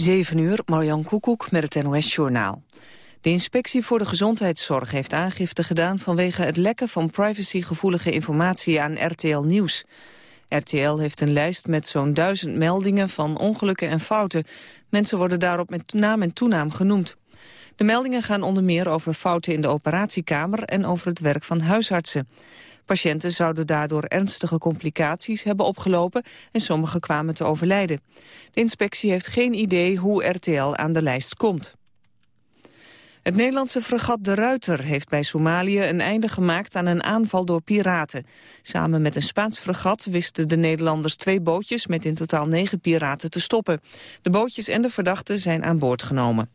7 uur, Marjan Koekoek met het NOS-journaal. De inspectie voor de gezondheidszorg heeft aangifte gedaan... vanwege het lekken van privacygevoelige informatie aan RTL Nieuws. RTL heeft een lijst met zo'n duizend meldingen van ongelukken en fouten. Mensen worden daarop met naam en toenaam genoemd. De meldingen gaan onder meer over fouten in de operatiekamer... en over het werk van huisartsen. Patiënten zouden daardoor ernstige complicaties hebben opgelopen en sommigen kwamen te overlijden. De inspectie heeft geen idee hoe RTL aan de lijst komt. Het Nederlandse fregat De Ruiter heeft bij Somalië een einde gemaakt aan een aanval door piraten. Samen met een Spaans fregat wisten de Nederlanders twee bootjes met in totaal negen piraten te stoppen. De bootjes en de verdachten zijn aan boord genomen.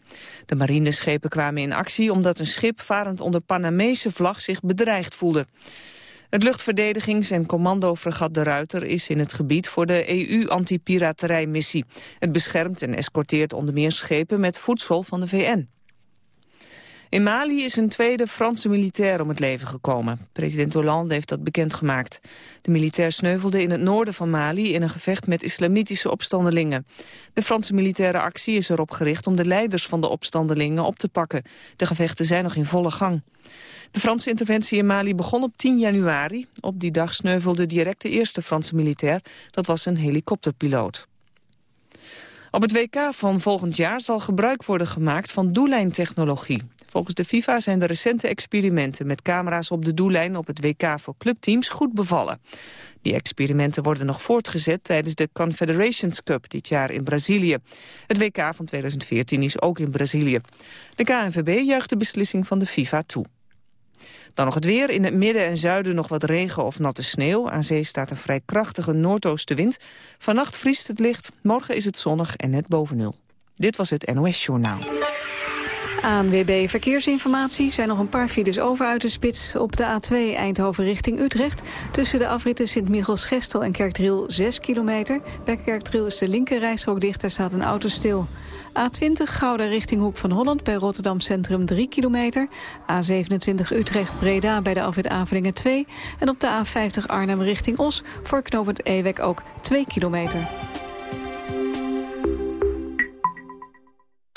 De marineschepen kwamen in actie omdat een schip varend onder Panamese vlag zich bedreigd voelde. Het luchtverdedigings- en commando-fregat De Ruiter is in het gebied voor de EU-antipiraterijmissie. Het beschermt en escorteert onder meer schepen met voedsel van de VN. In Mali is een tweede Franse militair om het leven gekomen. President Hollande heeft dat bekendgemaakt. De militair sneuvelde in het noorden van Mali in een gevecht met islamitische opstandelingen. De Franse militaire actie is erop gericht om de leiders van de opstandelingen op te pakken. De gevechten zijn nog in volle gang. De Franse interventie in Mali begon op 10 januari. Op die dag sneuvelde direct de eerste Franse militair. Dat was een helikopterpiloot. Op het WK van volgend jaar zal gebruik worden gemaakt van doellijntechnologie. Volgens de FIFA zijn de recente experimenten met camera's op de doellijn op het WK voor clubteams goed bevallen. Die experimenten worden nog voortgezet tijdens de Confederations Cup dit jaar in Brazilië. Het WK van 2014 is ook in Brazilië. De KNVB juicht de beslissing van de FIFA toe. Dan nog het weer. In het midden en zuiden nog wat regen of natte sneeuw. Aan zee staat een vrij krachtige noordoostenwind. Vannacht vriest het licht. Morgen is het zonnig en net boven nul. Dit was het NOS Journaal. ANWB Verkeersinformatie zijn nog een paar files over uit de spits op de A2 Eindhoven richting Utrecht. Tussen de afritten Sint-Michels-Gestel en Kerkdriel 6 kilometer. Bij Kerkdriel is de linkerrijstrook dicht, daar staat een auto stil. A20 Gouda richting Hoek van Holland bij Rotterdam Centrum 3 kilometer. A27 Utrecht-Breda bij de afwit Avelingen 2. En op de A50 Arnhem richting Os voor knooppunt Ewek ook 2 kilometer.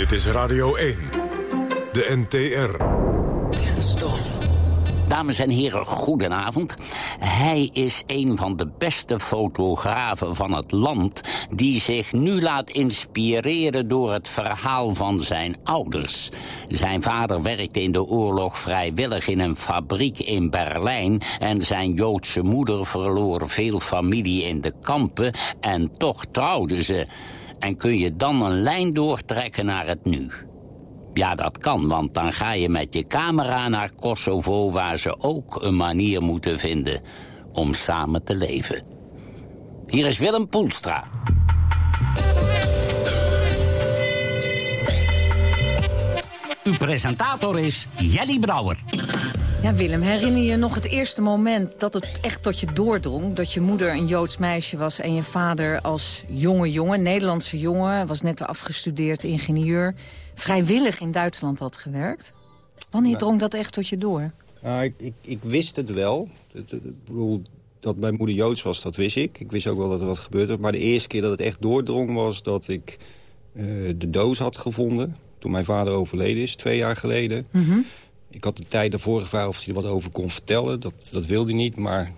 Dit is Radio 1, de NTR. Kenstof. Dames en heren, goedenavond. Hij is een van de beste fotografen van het land... die zich nu laat inspireren door het verhaal van zijn ouders. Zijn vader werkte in de oorlog vrijwillig in een fabriek in Berlijn... en zijn Joodse moeder verloor veel familie in de kampen... en toch trouwden ze... En kun je dan een lijn doortrekken naar het nu? Ja, dat kan, want dan ga je met je camera naar Kosovo... waar ze ook een manier moeten vinden om samen te leven. Hier is Willem Poelstra. Uw presentator is Jelly Brouwer. Ja, Willem, herinner je nog het eerste moment dat het echt tot je doordrong? Dat je moeder een Joods meisje was en je vader als jonge jongen, Nederlandse jongen... was net afgestudeerd ingenieur, vrijwillig in Duitsland had gewerkt. Wanneer drong dat echt tot je door? Nou, ik, ik, ik wist het wel. Ik bedoel, dat mijn moeder Joods was, dat wist ik. Ik wist ook wel dat er wat gebeurde. Maar de eerste keer dat het echt doordrong was dat ik uh, de doos had gevonden... toen mijn vader overleden is, twee jaar geleden... Mm ik had de tijd daarvoor gevraagd of hij er wat over kon vertellen. Dat, dat wilde hij niet, maar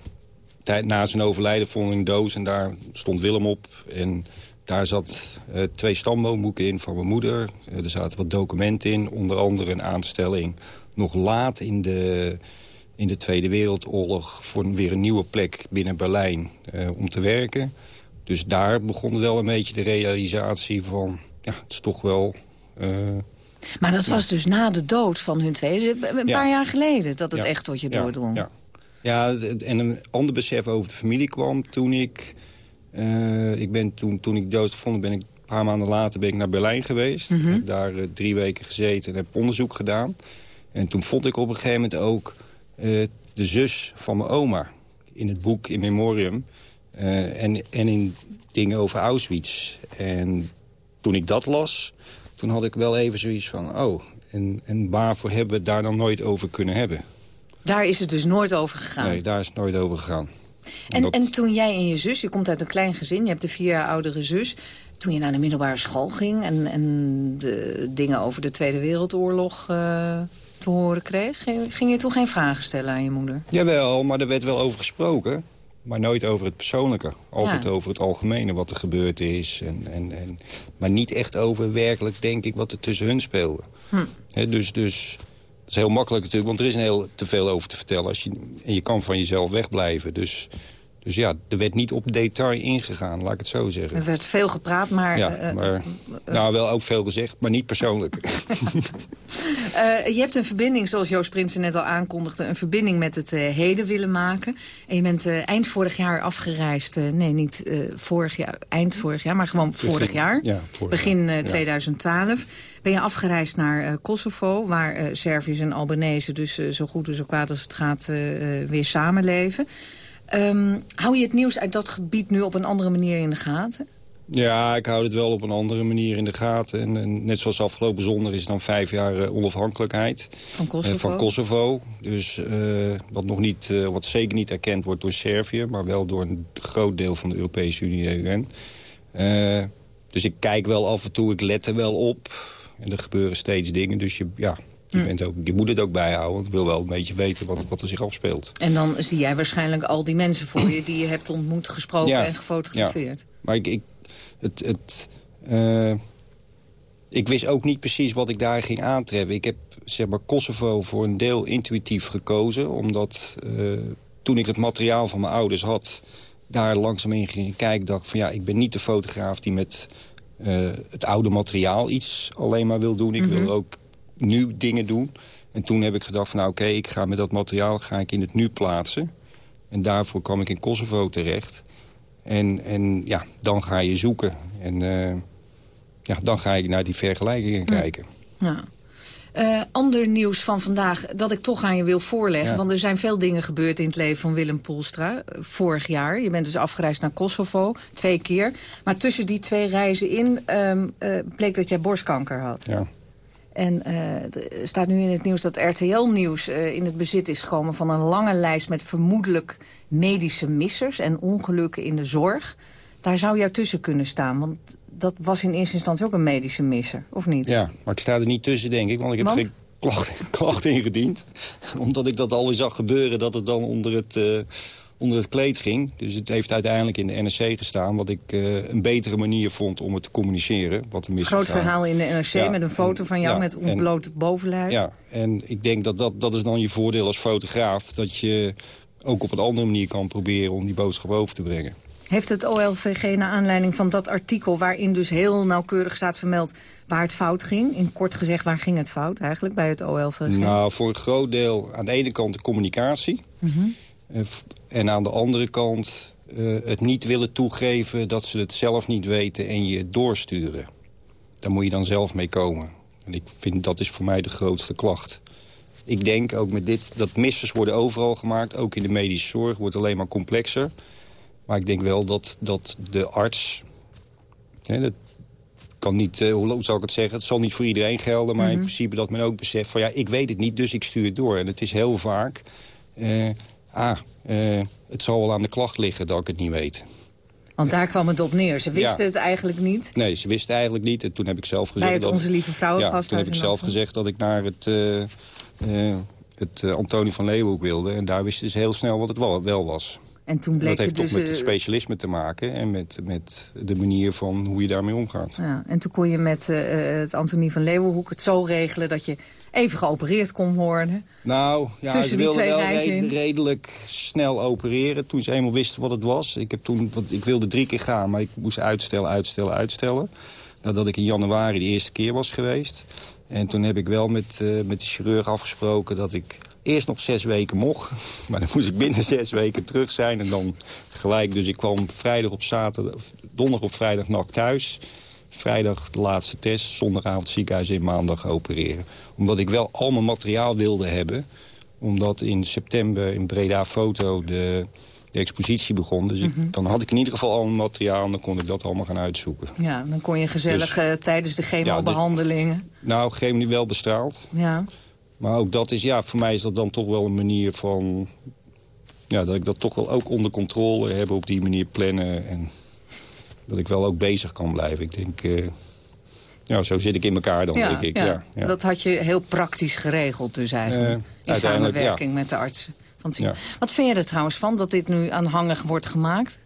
tijd na zijn overlijden vond ik een doos... en daar stond Willem op. En daar zat uh, twee stamboomboeken in van mijn moeder. er zaten wat documenten in, onder andere een aanstelling... nog laat in de, in de Tweede Wereldoorlog... voor weer een nieuwe plek binnen Berlijn om te werken. Dus daar begon wel een beetje de realisatie van... ja, het is toch wel... maar dat was dus na de dood van hun twee, een paar jaar geleden... dat het echt tot je doordrong. Ja, ja, en een ander besef over de familie kwam toen ik... Uh, ik ben toen, toen ik dood gevonden ben ik een paar maanden later ben ik naar Berlijn geweest. Mm Heb daar uh, drie weken gezeten en heb onderzoek gedaan. En toen vond ik op een gegeven moment ook uh, de zus van mijn oma. In het boek In Memoriam. en, en in dingen over Auschwitz. En toen ik dat las, toen had ik wel even zoiets van... oh, en, en waarvoor hebben we het daar dan nooit over kunnen hebben? Daar is het dus nooit over gegaan? Nee, daar is het nooit over gegaan. En, en, toen jij en je zus, je komt uit een klein gezin... je hebt een vier jaar oudere zus... toen je naar de middelbare school ging... en, en de dingen over de Tweede Wereldoorlog uh, te horen kreeg... ging je toen geen vragen stellen aan je moeder? Jawel, maar er werd wel over gesproken. Maar nooit over het persoonlijke. Altijd over het algemene, wat er gebeurd is. En, en, en, maar niet echt over werkelijk, denk ik, wat er tussen hun speelde. Hm. dus, dus is heel makkelijk natuurlijk, want er is een heel te veel over te vertellen. Als je, en je kan van jezelf wegblijven. Dus, dus ja, er werd niet op detail ingegaan, laat ik het zo zeggen. Er werd veel gepraat, maar... Ja, uh, maar uh, nou, wel ook veel gezegd, maar niet persoonlijk. je hebt een verbinding, zoals Joost Prinsen net al aankondigde... een verbinding met het heden willen maken. En je bent eind vorig jaar afgereisd. nee, niet vorig jaar, eind vorig jaar, maar gewoon vorig jaar. Ja, vorig begin jaar. 2012 ben je afgereisd naar Kosovo... waar Serviërs en Albanese dus zo goed en zo kwaad als het gaat weer samenleven. Um, hou je het nieuws uit dat gebied nu op een andere manier in de gaten? Ja, ik hou het wel op een andere manier in de gaten. En, en net zoals afgelopen zondag is het dan vijf jaar onafhankelijkheid van Kosovo. van Kosovo. Dus wat, nog niet, wat zeker niet erkend wordt door Servië... maar wel door een groot deel van de Europese Unie en dus ik kijk wel af en toe, ik let er wel op. En er gebeuren steeds dingen, dus je, ja, je, hm. bent ook, je moet het ook bijhouden. Want ik wil wel een beetje weten wat, wat er zich afspeelt. En dan zie jij waarschijnlijk al die mensen voor je... die je hebt ontmoet, gesproken en gefotografeerd. Ja. Maar ik, ik, het, het, uh, ik wist ook niet precies wat ik daar ging aantreffen. Ik heb zeg maar, Kosovo voor een deel intuïtief gekozen. Omdat uh, toen ik het materiaal van mijn ouders had... daar langzaam in ging kijken, dacht van ja, ik ben niet de fotograaf die met uh, het oude materiaal iets alleen maar wil doen. Ik wil mhm. ook nu dingen doen. En toen heb ik gedacht van nou oké, ik ga met dat materiaal ga ik in het nu plaatsen. En daarvoor kwam ik in Kosovo terecht. En, en ja, dan ga je zoeken. En uh, ja, dan ga ik naar die vergelijkingen kijken. Ja. Uh, ander nieuws van vandaag dat ik toch aan je wil voorleggen. Want er zijn veel dingen gebeurd in het leven van Willem Poelstra. Uh, vorig jaar. Je bent dus afgereisd naar Kosovo. Twee keer. Maar tussen die twee reizen in um, uh, bleek dat jij borstkanker had. Ja. En er staat nu in het nieuws dat RTL-nieuws in het bezit is gekomen... van een lange lijst met vermoedelijk medische missers... en ongelukken in de zorg. Daar zou jou tussen kunnen staan. Want dat was in eerste instantie ook een medische misser, of niet? Ja, maar ik sta er niet tussen, denk ik, want ik heb geen klacht, klacht ingediend. Omdat ik dat alweer zag gebeuren, dat het dan onder het, uh, onder het kleed ging. Dus het heeft uiteindelijk in de NRC gestaan... wat ik uh, een betere manier vond om het te communiceren. Wat er Groot verhaal in de NRC met een foto van jou met ontbloot bovenlijf. Ja, en ik denk dat, dat dat is dan je voordeel als fotograaf... dat je ook op een andere manier kan proberen om die boodschap over te brengen. Heeft het OLVG naar aanleiding van dat artikel... waarin dus heel nauwkeurig staat vermeld waar het fout ging? In kort gezegd, waar ging het fout eigenlijk bij het OLVG? Nou, voor een groot deel aan de ene kant de communicatie. Mhm. Eh, en aan de andere kant uh, het niet willen toegeven... dat ze het zelf niet weten en je doorsturen. Daar moet je dan zelf mee komen. En ik vind dat is voor mij de grootste klacht. Ik denk ook met dit dat missers worden overal gemaakt. Ook in de medische zorg wordt alleen maar complexer. Maar ik denk wel dat, dat de arts... Hè, dat kan niet, uh, hoe zou ik het zeggen? Het zal niet voor iedereen gelden, maar in mhm. principe dat men ook beseft... van ja, ik weet het niet, dus ik stuur het door. En het is heel vaak... Uh, ah, uh, het zal wel aan de klacht liggen dat ik het niet weet. Want daar kwam het op neer. Ze wisten het eigenlijk niet? Nee, ze wisten eigenlijk niet. En toen heb ik zelf gezegd... Bij het dat, Onze Lieve Vrouwengast. Ja, toen heb ik zelf gezegd dat ik naar het, het Antonie van Leeuwenhoek wilde. En daar wisten ze heel snel wat het wel was. En toen bleek dat heeft dus, toch met het specialisme te maken... en met, met de manier van hoe je daarmee omgaat. Ja, en toen kon je met uh, het Antonie van Leeuwenhoek het zo regelen... dat je even geopereerd kon worden. Nou, ja, ze wilden wel red, redelijk snel opereren... toen ze eenmaal wisten wat het was. Ik, heb toen, want ik wilde drie keer gaan, maar ik moest uitstellen, uitstellen, uitstellen. Nadat ik in januari de eerste keer was geweest. En toen heb ik wel met, uh, met de chirurg afgesproken dat ik eerst nog zes weken mocht. Maar dan moest ik binnen zes weken terug zijn. En dan gelijk, dus ik kwam vrijdag op zaterdag, donderdag op vrijdag nacht thuis. Vrijdag de laatste test, zondagavond ziekenhuis in maandag opereren. Omdat ik wel al mijn materiaal wilde hebben. Omdat in september in Breda Foto de, de expositie begon. Dus ik, mm -hmm. dan had ik in ieder geval al mijn materiaal en dan kon ik dat allemaal gaan uitzoeken. Ja, dan kon je gezellig dus, uh, tijdens de chemobehandelingen... Ja, dus, nou, chemo wel bestraald. Ja. Maar ook dat is, ja, voor mij is dat dan toch wel een manier van... Ja, dat ik dat toch wel ook onder controle heb, op die manier plannen. En dat ik wel ook bezig kan blijven. Ik denk, uh, ja, zo zit ik in elkaar dan, ja, denk ik. Ja. Ja. Dat had je heel praktisch geregeld dus eigenlijk. Uh, in samenwerking met de artsen. Van. Wat vind je er trouwens van, dat dit nu aanhangig wordt gemaakt?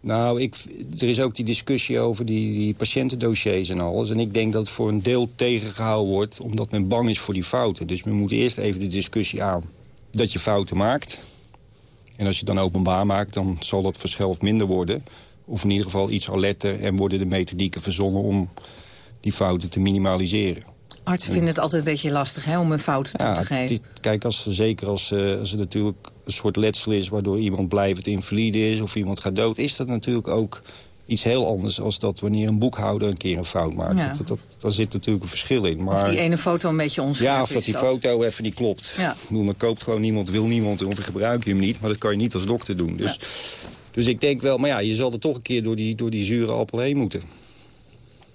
Nou, ik, er is ook die discussie over die, die patiëntendossiers en alles. En ik denk dat het voor een deel tegengehouden wordt... omdat men bang is voor die fouten. Dus men moet eerst even de discussie aan dat je fouten maakt. En als je het dan openbaar maakt, dan zal dat verschil minder worden. Of in ieder geval iets alerter en worden de methodieken verzonnen... om die fouten te minimaliseren. Artsen vinden het altijd een beetje lastig hè, om een fout toe ja, te geven. Kijk, als, zeker als, uh, als er natuurlijk een soort letsel is... waardoor iemand blijvend invalide is of iemand gaat dood... is dat natuurlijk ook iets heel anders als dat wanneer een boekhouder een keer een fout maakt. Ja. Dat, dat, daar zit natuurlijk een verschil in. Maar, of die ene foto een beetje onscherp Ja, of dat die foto even niet klopt. Ja. Ik bedoel, dan koopt gewoon niemand, wil niemand of gebruik je hem niet. Maar dat kan je niet als dokter doen. Dus. Dus ik denk wel, maar ja, je zal er toch een keer door die, door die zure appel heen moeten.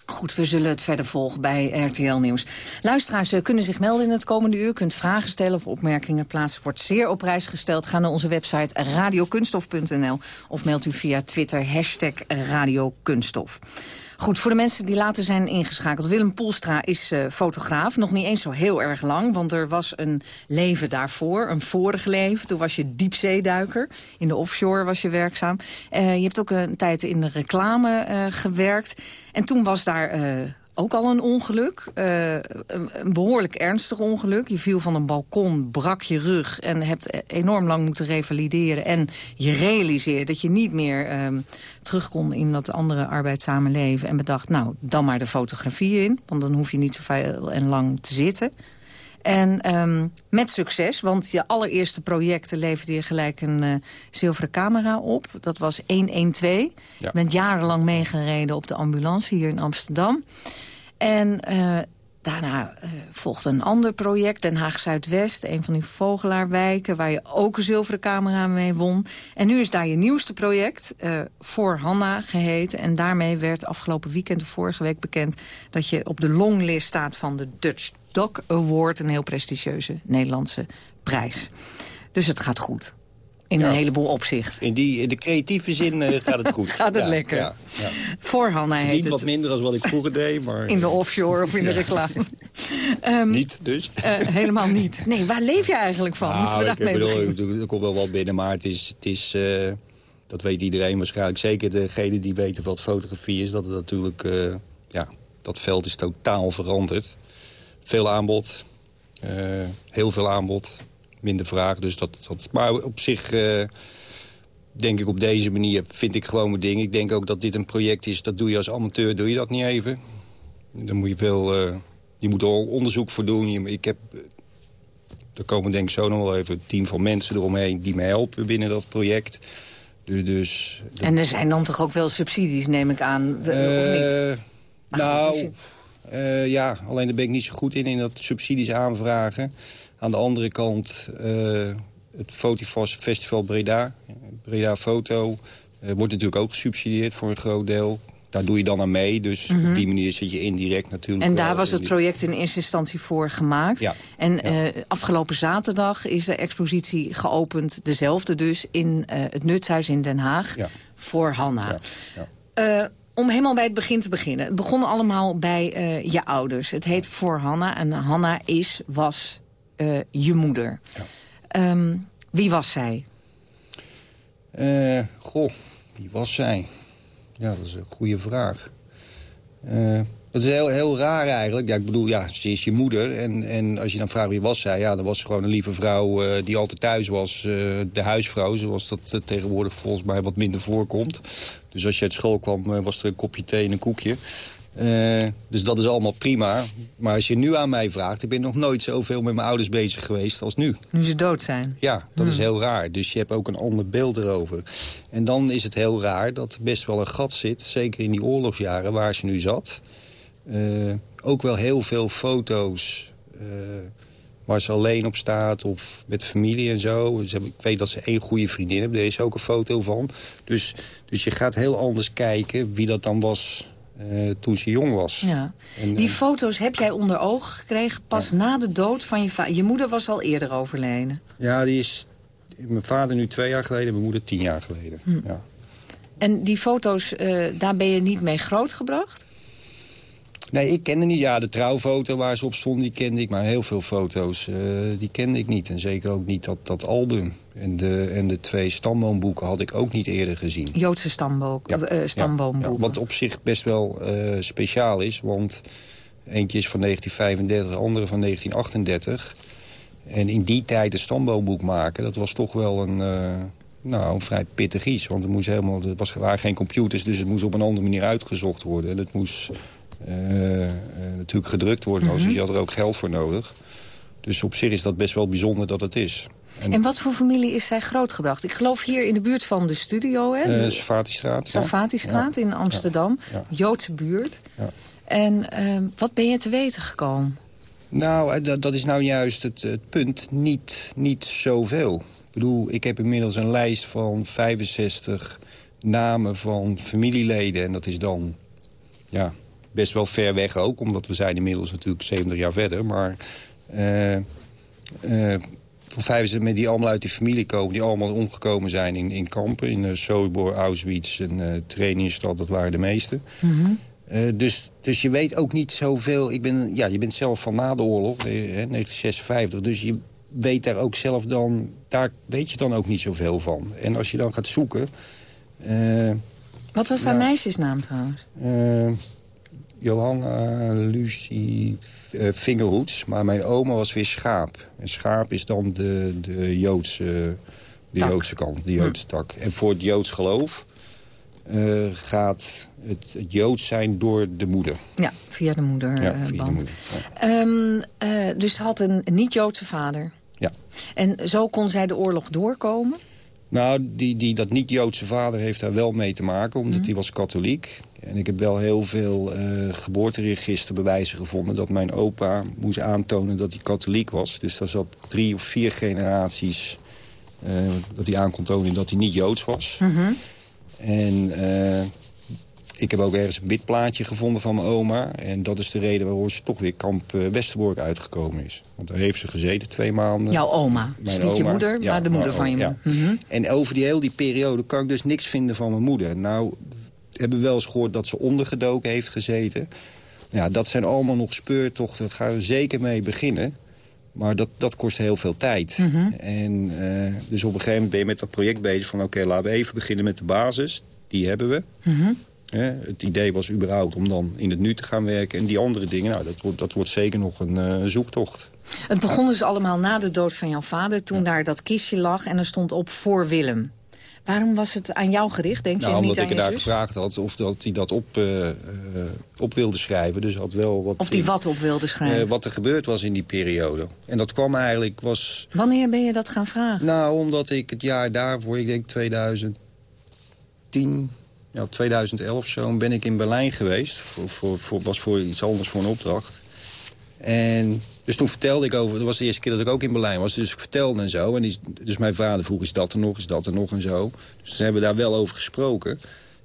Goed, we zullen het verder volgen bij RTL Nieuws. Luisteraars kunnen zich melden in het komende uur. Kunt vragen stellen of opmerkingen plaatsen. Wordt zeer op prijs gesteld. Ga naar onze website radiokunstof.nl of mailt u via Twitter hashtag radiokunstof. Goed, voor de mensen die later zijn ingeschakeld. Willem Poelstra is uh, fotograaf. Nog niet eens zo heel erg lang, want er was een leven daarvoor. Een vorig leven. Toen was je diepzeeduiker. In de offshore was je werkzaam. Uh, je hebt ook een tijd in de reclame uh, gewerkt. En toen was daar ook al een ongeluk. Uh, een, een, behoorlijk ernstig ongeluk. Je viel van een balkon, brak je rug en hebt enorm lang moeten revalideren. En je realiseert dat je niet meer um, terug kon in dat andere arbeidszame leven. En bedacht, nou, dan maar de fotografie in. Want dan hoef je niet zo veel en lang te zitten. En um, met succes, want je allereerste projecten leverde je gelijk een uh, zilveren camera op. Dat was 112. Ja. Je bent jarenlang meegereden op de ambulance hier in Amsterdam. En uh, daarna uh, volgde een ander project, Den Haag Zuidwest. Een van die vogelaarwijken waar je ook een zilveren camera mee won. En nu is daar je nieuwste project, uh, Voor Hanna geheten. En daarmee werd afgelopen weekend, vorige week bekend... dat je op de longlist staat van de Dutch Doc Award. Een heel prestigieuze Nederlandse prijs. Dus het gaat goed. In ja. een heleboel opzicht. In, die, de creatieve zin uh, gaat het goed. gaat het ja, lekker. Ja, Voor Hanna heet Verdient wat minder dan wat ik vroeger deed. Maar... In de offshore of in de reclame. um, niet dus? Uh, helemaal niet. Nee, waar leef je eigenlijk van? Nou, Moeten we ik, bedoel, er komt wel wat binnen, maar het is... Het is uh, dat weet iedereen waarschijnlijk. Zeker degene die weten wat fotografie is. Dat het natuurlijk... ja, dat veld is totaal veranderd. Veel aanbod. heel veel aanbod minder vraag. Dus dat, dat, maar op zich uh, denk ik op deze manier vind ik gewoon mijn ding. Ik denk ook dat dit een project is, dat doe je als amateur, doe je dat niet even. Dan moet je veel, uh, je moet er onderzoek voor doen. Ik heb, er komen denk ik zo nog wel even een team van mensen eromheen... die me helpen binnen dat project. Dus, dus, en er zijn dan toch ook wel subsidies, neem ik aan, of niet? Nou, uh, ja, alleen daar ben ik niet zo goed in, in dat subsidies aanvragen. Aan de andere kant uh, het Fotifos Festival Breda, Breda Foto... Uh, wordt natuurlijk ook gesubsidieerd voor een groot deel. Daar doe je dan aan mee, dus mm -hmm. op die manier zit je indirect natuurlijk... En daar was het project in eerste instantie voor gemaakt. Ja. En ja. Uh, afgelopen zaterdag is de expositie geopend, dezelfde dus... in het Nutshuis in Den Haag, ja. voor Hanna. Om helemaal bij het begin te beginnen. Het begon allemaal bij je ouders. Het heet Voor Hanna en Hanna is, was uh, je moeder. Ja. Um, wie was zij? Eh, goh, wie was zij? Ja, dat is een goede vraag. Uh, dat is heel, heel raar eigenlijk. Ja, ik bedoel, ja, ze is je moeder. En, en als je dan vraagt wie was zij... ja, dan was ze gewoon een lieve vrouw uh, die altijd thuis was. Uh, de huisvrouw, zoals dat tegenwoordig volgens mij wat minder voorkomt. Dus als je uit school kwam, was er een kopje thee en een koekje. Uh, dus dat is allemaal prima. Maar als je nu aan mij vraagt... ik ben nog nooit zoveel met mijn ouders bezig geweest als nu. Nu ze dood zijn? Ja, dat is heel raar. Dus je hebt ook een ander beeld erover. En dan is het heel raar dat er best wel een gat zit... zeker in die oorlogsjaren waar ze nu zat... Uh, ook wel heel veel foto's uh, waar ze alleen op staat of met familie en zo. Ik weet dat ze één goede vriendin hebben, daar is ook een foto van. Dus, dus je gaat heel anders kijken wie dat dan was uh, toen ze jong was. Ja. En, Die foto's heb jij onder ogen gekregen pas ja. na de dood van je vader. Je moeder was al eerder overleden. Ja, die is mijn vader nu twee jaar geleden, mijn moeder tien jaar geleden. Hm. Ja. En die foto's, uh, daar ben je niet mee grootgebracht? Nee, ik kende niet. Ja, de trouwfoto waar ze op stond, die kende ik. Maar heel veel foto's, uh, die kende ik niet. En zeker ook niet dat, dat album. En de, en de twee stamboomboeken had ik ook niet eerder gezien. Joodse stamboom, ja, uh, stamboomboeken. Ja, wat op zich best wel uh, speciaal is. Want eentje is van 1935, de andere van 1938. En in die tijd een stamboomboek maken, dat was toch wel een... Nou, een vrij pittig iets. Want er, moest helemaal, er was, waren geen computers, dus het moest op een andere manier uitgezocht worden. En het moest natuurlijk gedrukt worden. Mm -hmm. Dus je had er ook geld voor nodig. Dus op zich is dat best wel bijzonder dat het is. En, en wat voor familie is zij grootgebracht? Ik geloof hier in de buurt van de studio, hè? Uh, Savatistraat. Savatistraat ja. in Amsterdam. Ja. Joodse buurt. Ja. En uh, wat ben je te weten gekomen? Nou, dat, dat is nou juist het, het, punt. Niet, niet zoveel. Ik bedoel, ik heb inmiddels een lijst van 65 namen van familieleden. En dat is dan... Ja, best wel ver weg ook. Omdat we zijn inmiddels natuurlijk 70 jaar verder. Maar uh, uh, van met die allemaal uit die familie komen... die allemaal omgekomen zijn in, in kampen. In uh, Auschwitz en uh, Trainingstad, dat waren de meeste. Mm -hmm. uh, dus, dus je weet ook niet zoveel. Ik ben, ja, je bent zelf van na de oorlog, hè, 1956. Dus je weet daar ook zelf dan... daar weet je dan ook niet zoveel van. En als je dan gaat zoeken... Wat was haar nou, meisjesnaam trouwens? Johanna Lucie uh, Vingerhoeds. Maar mijn oma was weer Schaap. En Schaap is dan de, de, Joodse, de Joodse kant, de Joodse hm. tak. En voor het Joods geloof uh, gaat het, het Joods zijn door de moeder. Ja, via de moeder. Ja, via de moeder. Ja. Um, uh, dus ze had een niet-Joodse vader. Ja. En zo kon zij de oorlog doorkomen? Nou, die, die, dat niet-Joodse vader heeft daar wel mee te maken, omdat mm. hij was katholiek. En ik heb wel heel veel uh, geboorteregisterbewijzen gevonden... dat mijn opa moest aantonen dat hij katholiek was. Dus daar zat drie of vier generaties uh, dat hij aan kon tonen dat hij niet Joods was. Mm -hmm. En uh, ik heb ook ergens een bidplaatje gevonden van mijn oma. En dat is de reden waarom ze toch weer kamp Westerbork uitgekomen is. Want daar heeft ze gezeten twee maanden. Jouw oma. dus niet oma. je moeder, ja, maar de moeder van je ja. moeder. Mm -hmm. En over die heel die periode kan ik dus niks vinden van mijn moeder. Nou, hebben wel eens gehoord dat ze ondergedoken heeft gezeten. Ja, dat zijn allemaal nog speurtochten. Daar gaan we zeker mee beginnen. Maar dat, dat kost heel veel tijd. Mm -hmm. En uh, dus op een gegeven moment ben je met dat project bezig van... oké, okay, laten we even beginnen met de basis. Die hebben we. Mm -hmm. He, het idee was überhaupt om dan in het nu te gaan werken. En die andere dingen, nou, dat, wordt, dat wordt zeker nog een uh, zoektocht. Het begon dus allemaal na de dood van jouw vader... toen ja. daar dat kistje lag en er stond op voor Willem. Waarom was het aan jou gericht, denk nou, je, omdat niet ik aan daar gevraagd had of dat hij dat op, uh, uh, op wilde schrijven. Dus had wel wat of die wat op wilde schrijven? Uh, wat er gebeurd was in die periode. En dat kwam eigenlijk... Was... Wanneer ben je dat gaan vragen? Nou, omdat ik het jaar daarvoor, ik denk 2010... Ja, 2011 zo, ben ik in Berlijn geweest. Voor, voor, voor, was voor iets anders voor een opdracht. En dus toen vertelde ik over... Dat was de eerste keer dat ik ook in Berlijn was. Dus ik vertelde en zo. En die, dus mijn vader vroeg, is dat er nog, is dat er nog en zo. Dus toen hebben we daar wel over gesproken.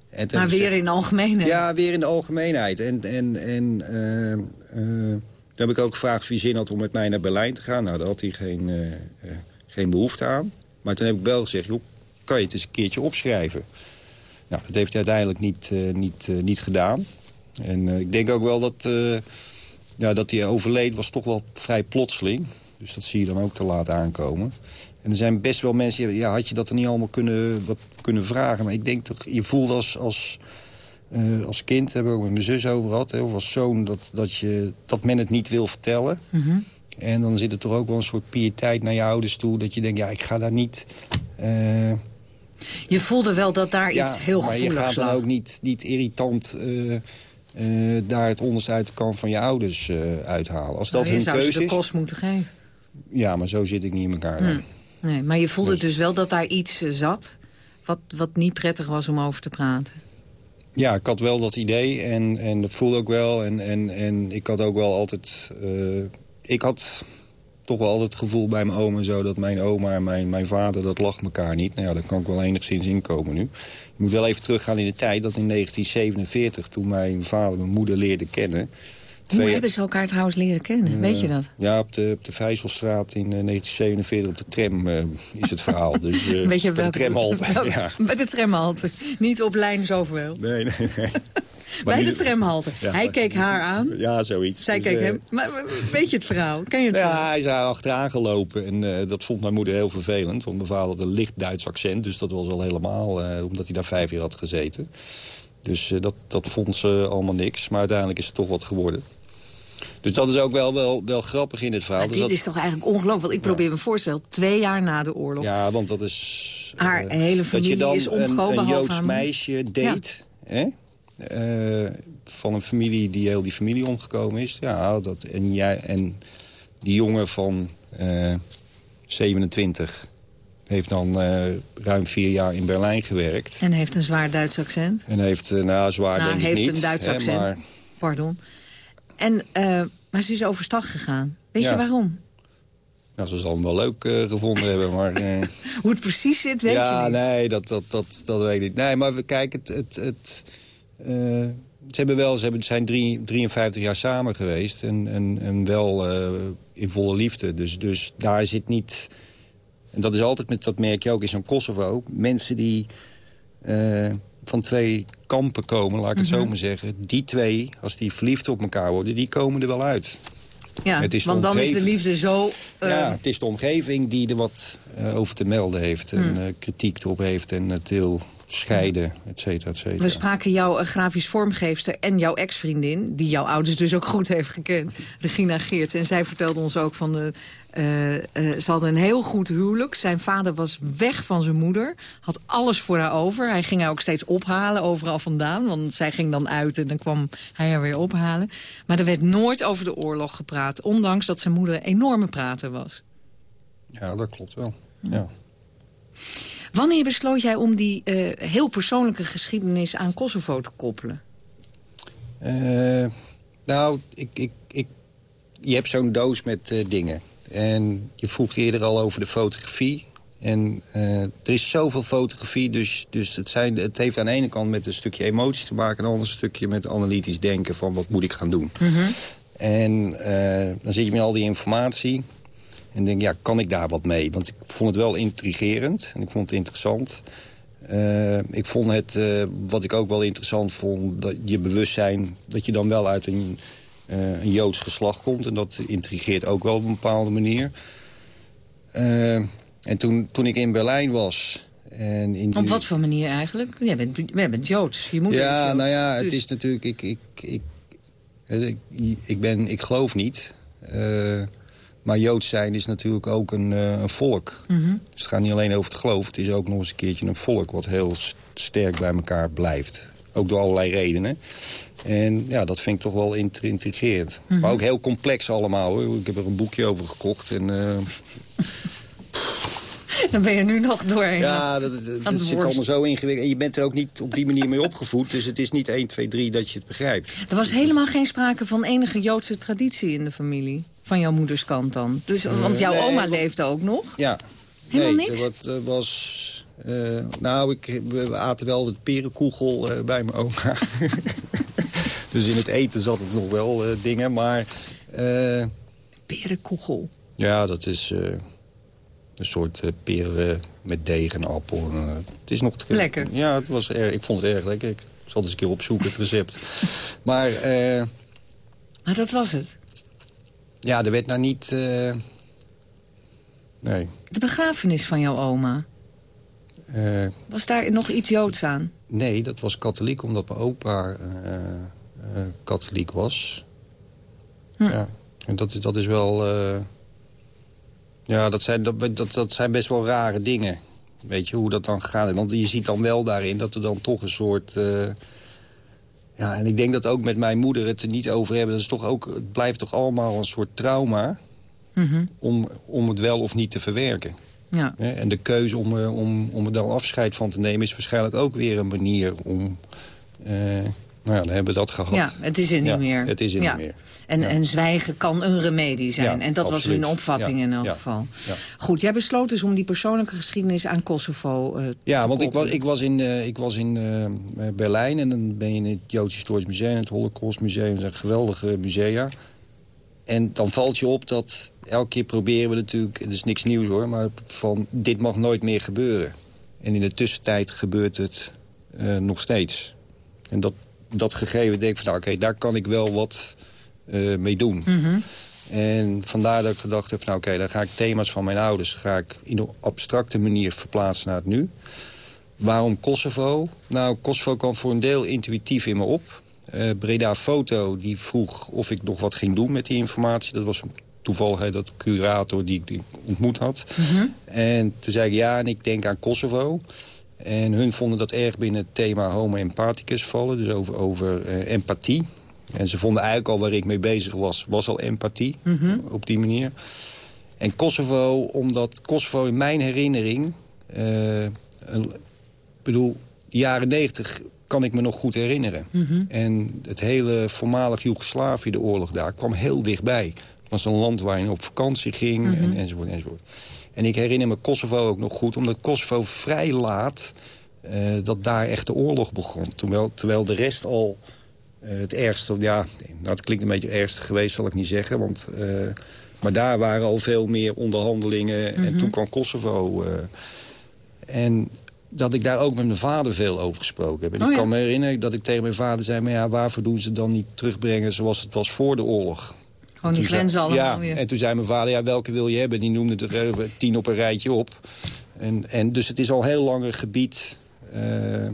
En maar weer in de algemeenheid? Ja, weer in de algemeenheid. En, en, en uh, uh, toen heb ik ook gevraagd wie zin had om met mij naar Berlijn te gaan. Nou, daar had hij geen, uh, geen behoefte aan. Maar toen heb ik wel gezegd, joh, kan je het eens een keertje opschrijven? Nou, dat heeft hij uiteindelijk niet, niet, niet gedaan. En ik denk ook wel dat ja, dat hij overleed was toch wel vrij plotseling. Dus dat zie je dan ook te laat aankomen. En er zijn best wel mensen, ja, had je dat er niet allemaal kunnen, wat kunnen vragen. Maar ik denk toch, je voelt als, als, uh, als kind, hebben we ook met mijn zus over gehad... Hè, of als zoon, dat, dat, je, dat men het niet wil vertellen. Mhm. En dan zit er toch ook wel een soort pietijd naar je ouders toe... dat je denkt, ja, ik ga daar niet... Uh, je voelde wel dat daar ja, iets heel gevoeligs maar je gaat dan ook niet, niet irritant... Uh, uh, daar het onderste uit de kant van je ouders uh, uithalen. Als dat nou, je hun keuze ze de is... kost moeten geven. Ja, maar zo zit ik niet in elkaar. Hm. Nee, maar je voelde dus, dus wel dat daar iets uh, zat... Wat, wat niet prettig was om over te praten. Ja, ik had wel dat idee en, en dat voelde ook wel. En, en, en ik had ook wel altijd... Ik had toch wel altijd het gevoel bij mijn oom en zo... dat mijn oma en mijn, mijn vader, dat lag elkaar niet. Nou ja, daar kan ik wel enigszins inkomen nu. Ik moet wel even teruggaan in de tijd dat in 1947... toen mijn vader mijn moeder leerde kennen... Hoe Twee... hebben ze elkaar trouwens leren kennen? Uh, Weet je dat? Ja, op de, op de Vijzelstraat in uh, 1947 op de tram uh, is het verhaal. Dus, Weet je welke, de tramhalte. Ja. Bij de tramhalte. Niet op lijn zoveel. Nee, nee, nee. Bij de tramhalte. Ja, hij keek haar aan. Ja, zoiets. Zij dus, keek hem. Maar weet je het verhaal? Ken je het ja, verhaal? hij is haar achteraan gelopen. En uh, dat vond mijn moeder heel vervelend. Want mijn vader had een licht Duits accent. Dus dat was al helemaal, uh, omdat hij daar vijf jaar had gezeten. Dus uh, dat, dat vond ze allemaal niks. Maar uiteindelijk is het toch wat geworden. Dus dat is ook wel, wel, wel grappig in het verhaal. Maar dus dit dat... is toch eigenlijk ongelooflijk. Want ik probeer ja. me voorstellen, twee jaar na de oorlog. Ja, want dat is... Haar uh, hele familie dat je is dan omgekomen. een, een Joods meisje date. Ja. Hè? Uh, van een familie die heel die familie omgekomen is. Ja, dat, en, jij, en die jongen van uh, 27 heeft dan uh, ruim vier jaar in Berlijn gewerkt. En heeft een zwaar Duits accent. En heeft, nou zwaar nou, denk heeft ik niet. een Duits hè, accent, maar... pardon. En, maar ze is overstag gegaan. Weet ja. je waarom? Nou, ze zal hem wel leuk uh, gevonden hebben, maar... Uh... Hoe het precies zit, weet ja, je niet. nee, dat, dat, dat, dat weet ik niet. Nee, maar we kijken, het... het, het ze hebben wel, ze hebben, zijn drie, 53 jaar samen geweest en, en, en wel in volle liefde. Dus, dus daar zit niet... En dat is altijd, met, dat merk je ook in zo'n Kosovo... mensen die van twee kampen komen, laat ik het Mhm. zo maar zeggen... die twee, als die verliefd op elkaar worden, die komen er wel uit. Ja, Het is de want dan is de liefde zo... uh, Ja, het is de omgeving die er wat over te melden heeft. En Hmm. uh, kritiek erop heeft en het wil scheiden, et cetera, et cetera. We spraken jouw uh, grafisch vormgeefster en jouw ex-vriendin... die jouw ouders dus ook goed heeft gekend, Regina Geerts. En zij vertelde ons ook van... De, uh, uh, ze hadden een heel goed huwelijk. Zijn vader was weg van zijn moeder. Had alles voor haar over. Hij ging haar ook steeds ophalen, overal vandaan. Want zij ging dan uit en dan kwam hij haar weer ophalen. Maar er werd nooit over de oorlog gepraat. Ondanks dat zijn moeder een enorme prater was. Ja, dat klopt wel. Ja. Wanneer besloot jij om die uh, heel persoonlijke geschiedenis aan Kosovo te koppelen? Uh, nou, ik, ik, ik, je hebt zo'n doos met uh, dingen. En je vroeg eerder al over de fotografie. En er is zoveel fotografie, dus, dus het, zijn, het heeft aan de ene kant met een stukje emotie te maken... en een ander stukje met analytisch denken van wat moet ik gaan doen. Mm -hmm. En dan zit je met al die informatie en denk, ja, kan ik daar wat mee? Want ik vond het wel intrigerend en ik vond het interessant. Uh, ik vond het, uh, wat ik ook wel interessant vond, dat je bewustzijn... dat je dan wel uit een, uh, een Joods geslacht komt. En dat intrigeert ook wel op een bepaalde manier. en toen, toen ik in Berlijn was... En in die... Op wat voor manier eigenlijk? Jij bent, jij bent Joods, je moeder ja, Joods. nou ja, dus. het is natuurlijk... Ik, ik, ik, ik, ik, ben, ik geloof niet... Maar Joods zijn is natuurlijk ook een, uh, een volk. Mm -hmm. Dus het gaat niet alleen over het geloof. Het is ook nog eens een keertje een volk wat heel sterk bij elkaar blijft. Ook door allerlei redenen. En ja, dat vind ik toch wel intrigerend. Mm -hmm. Maar ook heel complex allemaal. Hoor. Ik heb er een boekje over gekocht. En, uh... Dan ben je nu nog doorheen. Ja, dat, dat, dat zit allemaal zo ingewikkeld. En je bent er ook niet op die manier mee opgevoed. Dus het is niet 1, 2, 3 dat je het begrijpt. Er was helemaal geen sprake van enige Joodse traditie in de familie. Van jouw moeders kant dan. Dus, want jouw nee, oma leefde ook nog? Ja. Helemaal nee, niks? Dat uh, was... Uh, nou, ik, we aten wel het perenkoegel uh, bij mijn oma. dus in het eten zat het nog wel dingen, maar... perenkoegel? Ja, dat is een soort peren met deeg en appel. het is nog te... Lekker? Ja, het was erg, ik vond het erg lekker. Ik zal eens een keer opzoeken, het recept. maar... maar dat was het? Ja, er werd nou niet... Uh, Nee. De begrafenis van jouw oma, Eh, was daar nog iets Joods aan? nee, dat was katholiek omdat mijn opa eh, eh, katholiek was. Hm. Ja. En dat is, dat is wel... eh, ja, dat zijn, dat, dat, dat zijn best wel rare dingen. Weet je, hoe dat dan gaat. Want je ziet dan wel daarin dat er dan toch een soort... ja, en ik denk dat ook met mijn moeder het er niet over hebben. Dat is toch ook, het blijft toch allemaal een soort trauma... Mhm. om, om het wel of niet te verwerken. Ja. En de keuze om, eh, om, om er dan afscheid van te nemen... is waarschijnlijk ook weer een manier om... eh, nou ja, dan hebben we dat gehad. Ja, het is er niet Ja, meer. het is er Ja. niet meer. En, Ja. en zwijgen kan een remedie zijn. Ja, en dat was hun opvatting Ja, in elk ja, geval. ja. Goed, jij besloot dus om die persoonlijke geschiedenis aan Kosovo Ja, te want ik was, ik was in, eh, ik was in eh, Berlijn en dan ben je in het Joods Historisch Museum... het Holocaustmuseum, dat zijn geweldige musea. En dan valt je op dat elke keer proberen we natuurlijk... het is niks nieuws hoor, maar van dit mag nooit meer gebeuren. En in de tussentijd gebeurt het nog steeds. En dat, dat gegeven denk ik van, nou, oké, daar kan ik wel wat eh, mee doen. Mhm. En vandaar dat ik gedacht heb, nou oké, dan ga ik thema's van mijn ouders... ga ik in een abstracte manier verplaatsen naar het nu. Waarom Kosovo? Nou, Kosovo kwam voor een deel intuïtief in me op. Eh, Breda Foto die vroeg of ik nog wat ging doen met die informatie. Dat was toevallig dat curator die ik die ik ontmoet had. Mhm. En toen zei ik ja, en ik denk aan Kosovo. En hun vonden dat erg binnen het thema homo empathicus vallen. Dus over, over eh, empathie. En ze vonden eigenlijk al waar ik mee bezig was, was al empathie. Mhm. Op die manier. En Kosovo, omdat Kosovo in mijn herinnering... een- ik bedoel, jaren negentig kan ik me nog goed herinneren. Mhm. En het hele voormalig Joegoslavië, de oorlog daar, kwam heel dichtbij. Het was een land waar je op vakantie ging, Mhm. en, enzovoort, enzovoort. En ik herinner me Kosovo ook nog goed, omdat Kosovo vrij laat... eh, dat daar echt de oorlog begon. Terwijl, terwijl de rest al eh, het ergste... Ja, het klinkt een beetje ergste geweest, zal ik niet zeggen. Want, eh, maar daar waren al veel meer onderhandelingen. En Mhm. toen kwam Kosovo... en dat ik daar ook met mijn vader veel over gesproken heb. En Oh ik ja. kan me herinneren dat ik tegen mijn vader zei... maar ja, waarvoor doen ze dan niet terugbrengen zoals het was voor de oorlog? Gewoon die grenzen allemaal ja, weer. en toen zei mijn vader, ja, welke wil je hebben? Die noemde er tien op een rijtje op. En, en dus het is al heel lang een gebied eh,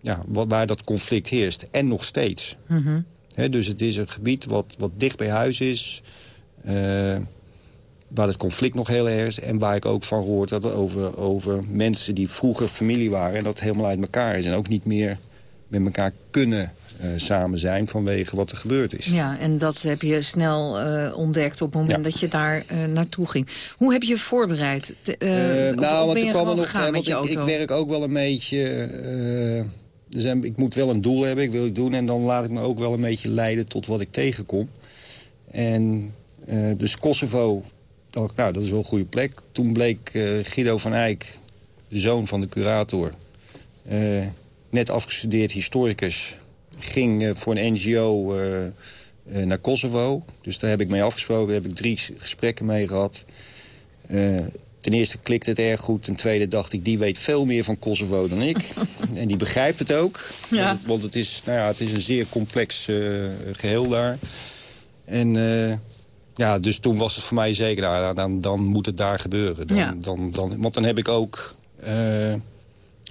ja, waar dat conflict heerst. En nog steeds. Mhm. Dus het is een gebied wat, wat dicht bij huis is. eh, waar het conflict nog heel erg is. En waar ik ook van gehoord had over, over mensen die vroeger familie waren... en dat helemaal uit elkaar is. En ook niet meer met elkaar kunnen eh, samen zijn vanwege wat er gebeurd is. Ja, en dat heb je snel eh, ontdekt op het moment Ja. dat je daar eh, naartoe ging. Hoe heb je je voorbereid? Of- nou, of want er kwam er nog... met je ik, auto? ik werk ook wel een beetje... ik moet wel een doel hebben, ik wil het doen... en dan laat ik me ook wel een beetje leiden tot wat ik tegenkom. En dus Kosovo, dacht ik, nou, dat is wel een goede plek. Toen bleek Guido van Eyck, de zoon van de curator... net afgestudeerd historicus... ging eh, voor een NGO eh, eh, naar Kosovo. Dus daar heb ik mee afgesproken, daar heb ik drie gesprekken mee gehad... Eh, ten eerste klikt het erg goed. Ten tweede dacht ik, die weet veel meer van Kosovo dan ik. en die begrijpt het ook. Ja. Want, het, want het, is, nou ja, het is een zeer complex eh, geheel daar. En ja, dus toen was het voor mij zeker, nou, dan, dan moet het daar gebeuren. Dan, Ja. dan, dan, want dan heb ik ook,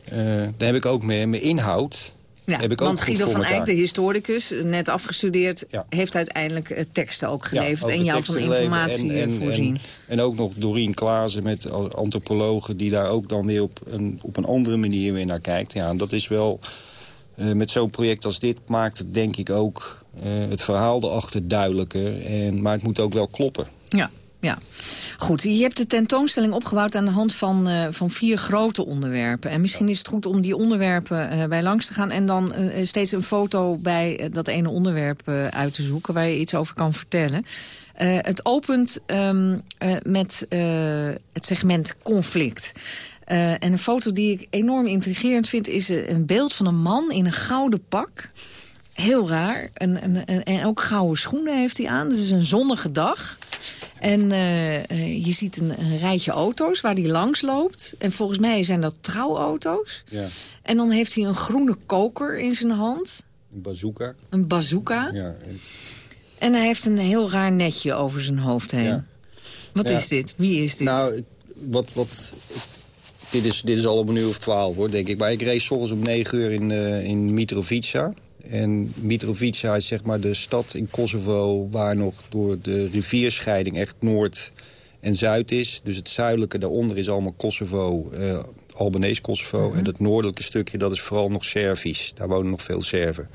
dan heb ik ook mijn, mijn inhoud... Ja, heb ik ook want goed Guido van. Eyck, de historicus, net afgestudeerd... Ja. heeft uiteindelijk eh, teksten ook Ja, geleverd... ook en jou van informatie en- eh, en- voorzien. En, en ook nog Doreen Klaassen met antropologen... die daar ook dan weer op een, op een andere manier weer naar kijkt. Ja, en dat is wel... eh, met zo'n project als dit maakt het denk ik ook het verhaal erachter duidelijker. En, maar het moet ook wel kloppen. Ja, ja. Goed, je hebt de tentoonstelling opgebouwd aan de hand van, eh, van vier grote onderwerpen. En misschien is het goed om die onderwerpen eh, bij langs te gaan... en dan eh, steeds een foto bij dat ene onderwerp uit te zoeken... waar je iets over kan vertellen. Het opent ehm, eh, met het segment conflict. En een foto die ik enorm intrigerend vind... is een beeld van een man in een gouden pak... Heel raar. En, en, en, en ook gouden schoenen heeft hij aan. Het is een zonnige dag. En eh, eh, je ziet een, een rijtje auto's waar hij langs loopt. En volgens mij zijn dat trouwauto's. Ja. En dan heeft hij een groene koker in zijn hand. Een bazooka. Een bazooka. Ja. En hij heeft een heel raar netje over zijn hoofd heen. Ja. Wat Ja. is dit? Wie is dit? Nou, wat, wat, dit, is, dit is al om een uur of twaalf, hoor, denk ik. Maar ik reed s ochtends om negen uur in, uh, in Mitrovica. En Mitrovica is zeg maar de stad in Kosovo... waar nog door de rivierscheiding echt Noord en Zuid is. Dus het zuidelijke daaronder is allemaal Kosovo, uh, Albanese Kosovo. En het noordelijke stukje, dat is vooral nog Servisch. Daar wonen nog veel Serven.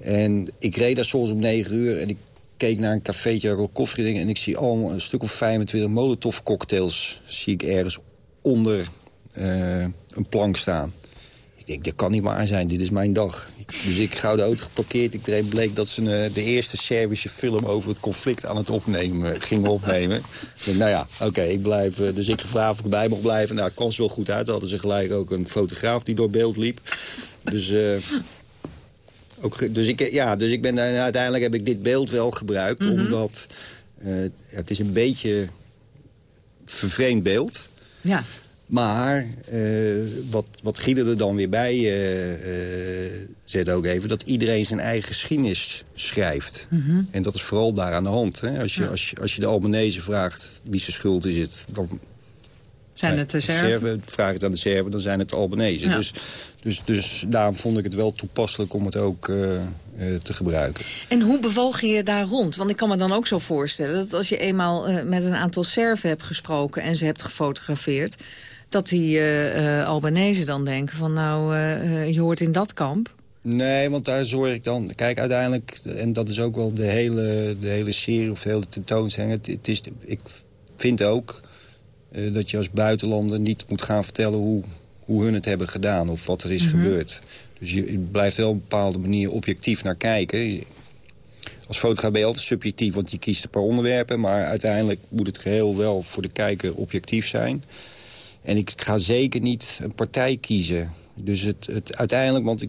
En ik reed daar soms om negen uur en ik keek naar een cafeetje waar koffie drinken... en ik zie allemaal een stuk of 25 molotov cocktails... zie ik ergens onder uh, een plank staan. Ik denk, dat kan niet waar zijn, dit is mijn dag. Dus ik gauw de auto geparkeerd. Ik bleek dat ze uh, de eerste Servische film over het conflict aan het opnemen gingen opnemen. denk, nou ja, oké, ik blijf. Uh, dus ik gevraagd of ik bij mocht blijven. Nou, kwam ze wel goed uit. hadden ze gelijk ook een fotograaf die door beeld liep. Dus... Uh, ook, dus, ik, ja, dus ik ben, uiteindelijk heb ik dit beeld wel gebruikt. Mm -hmm. Omdat uh, het is een beetje vervreemd beeld. Ja. Maar uh, wat, wat Gieder er dan weer bij uh, zet ook even... dat iedereen zijn eigen geschiedenis schrijft. Mm -hmm. En dat is vooral daar aan de hand. Hè? Als, je, ja. als, je, als je de Albanese vraagt wie zijn schuld is het... dan zijn het de Serven? Vraag het aan de Serven, dan zijn het de Albanese. Ja. Dus, dus, dus daarom vond ik het wel toepasselijk om het ook uh, uh, te gebruiken. En hoe bewoog je je daar rond? Want ik kan me dan ook zo voorstellen dat als je eenmaal uh, met een aantal Serven hebt gesproken... en ze hebt gefotografeerd, dat die Albanese dan denken van... nou, je hoort in dat kamp. Nee, want daar zorg ik dan... Kijk, uiteindelijk, en dat is ook wel de hele, de hele serie of de hele tentoonstelling... Het, het is, ik vind ook uh, dat je als buitenlander niet moet gaan vertellen hoe, hoe hun het hebben gedaan of wat er is Mhm. mm -hmm. gebeurd. Dus je, je, blijft wel op een bepaalde manier objectief naar kijken. Als fotograaf ben je altijd subjectief, want je kiest een paar onderwerpen... maar uiteindelijk moet het geheel wel voor de kijker objectief zijn. En ik ga zeker niet een partij kiezen. Dus het, het uiteindelijk, want ik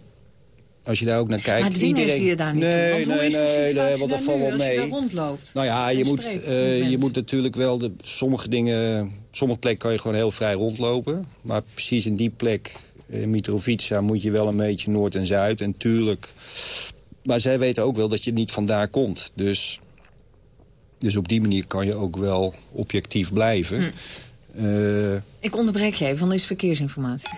als je daar ook naar kijkt... Maar iedereen... zie je daar niet nee, toe? Want nee, hoe is nee, want dat valt wel als je mee. daar rondloopt? Nou ja, je moet, uh, met je moet natuurlijk wel... De, sommige dingen... Sommige plekken kan je gewoon heel vrij rondlopen. Maar precies in die plek, in Mitrovica... moet je wel een beetje noord en zuid. En tuurlijk... Maar zij weten ook wel dat je niet vandaar komt. Dus, dus op die manier kan je ook wel objectief blijven. Hm. Uh, Ik onderbreek je even, want er is verkeersinformatie.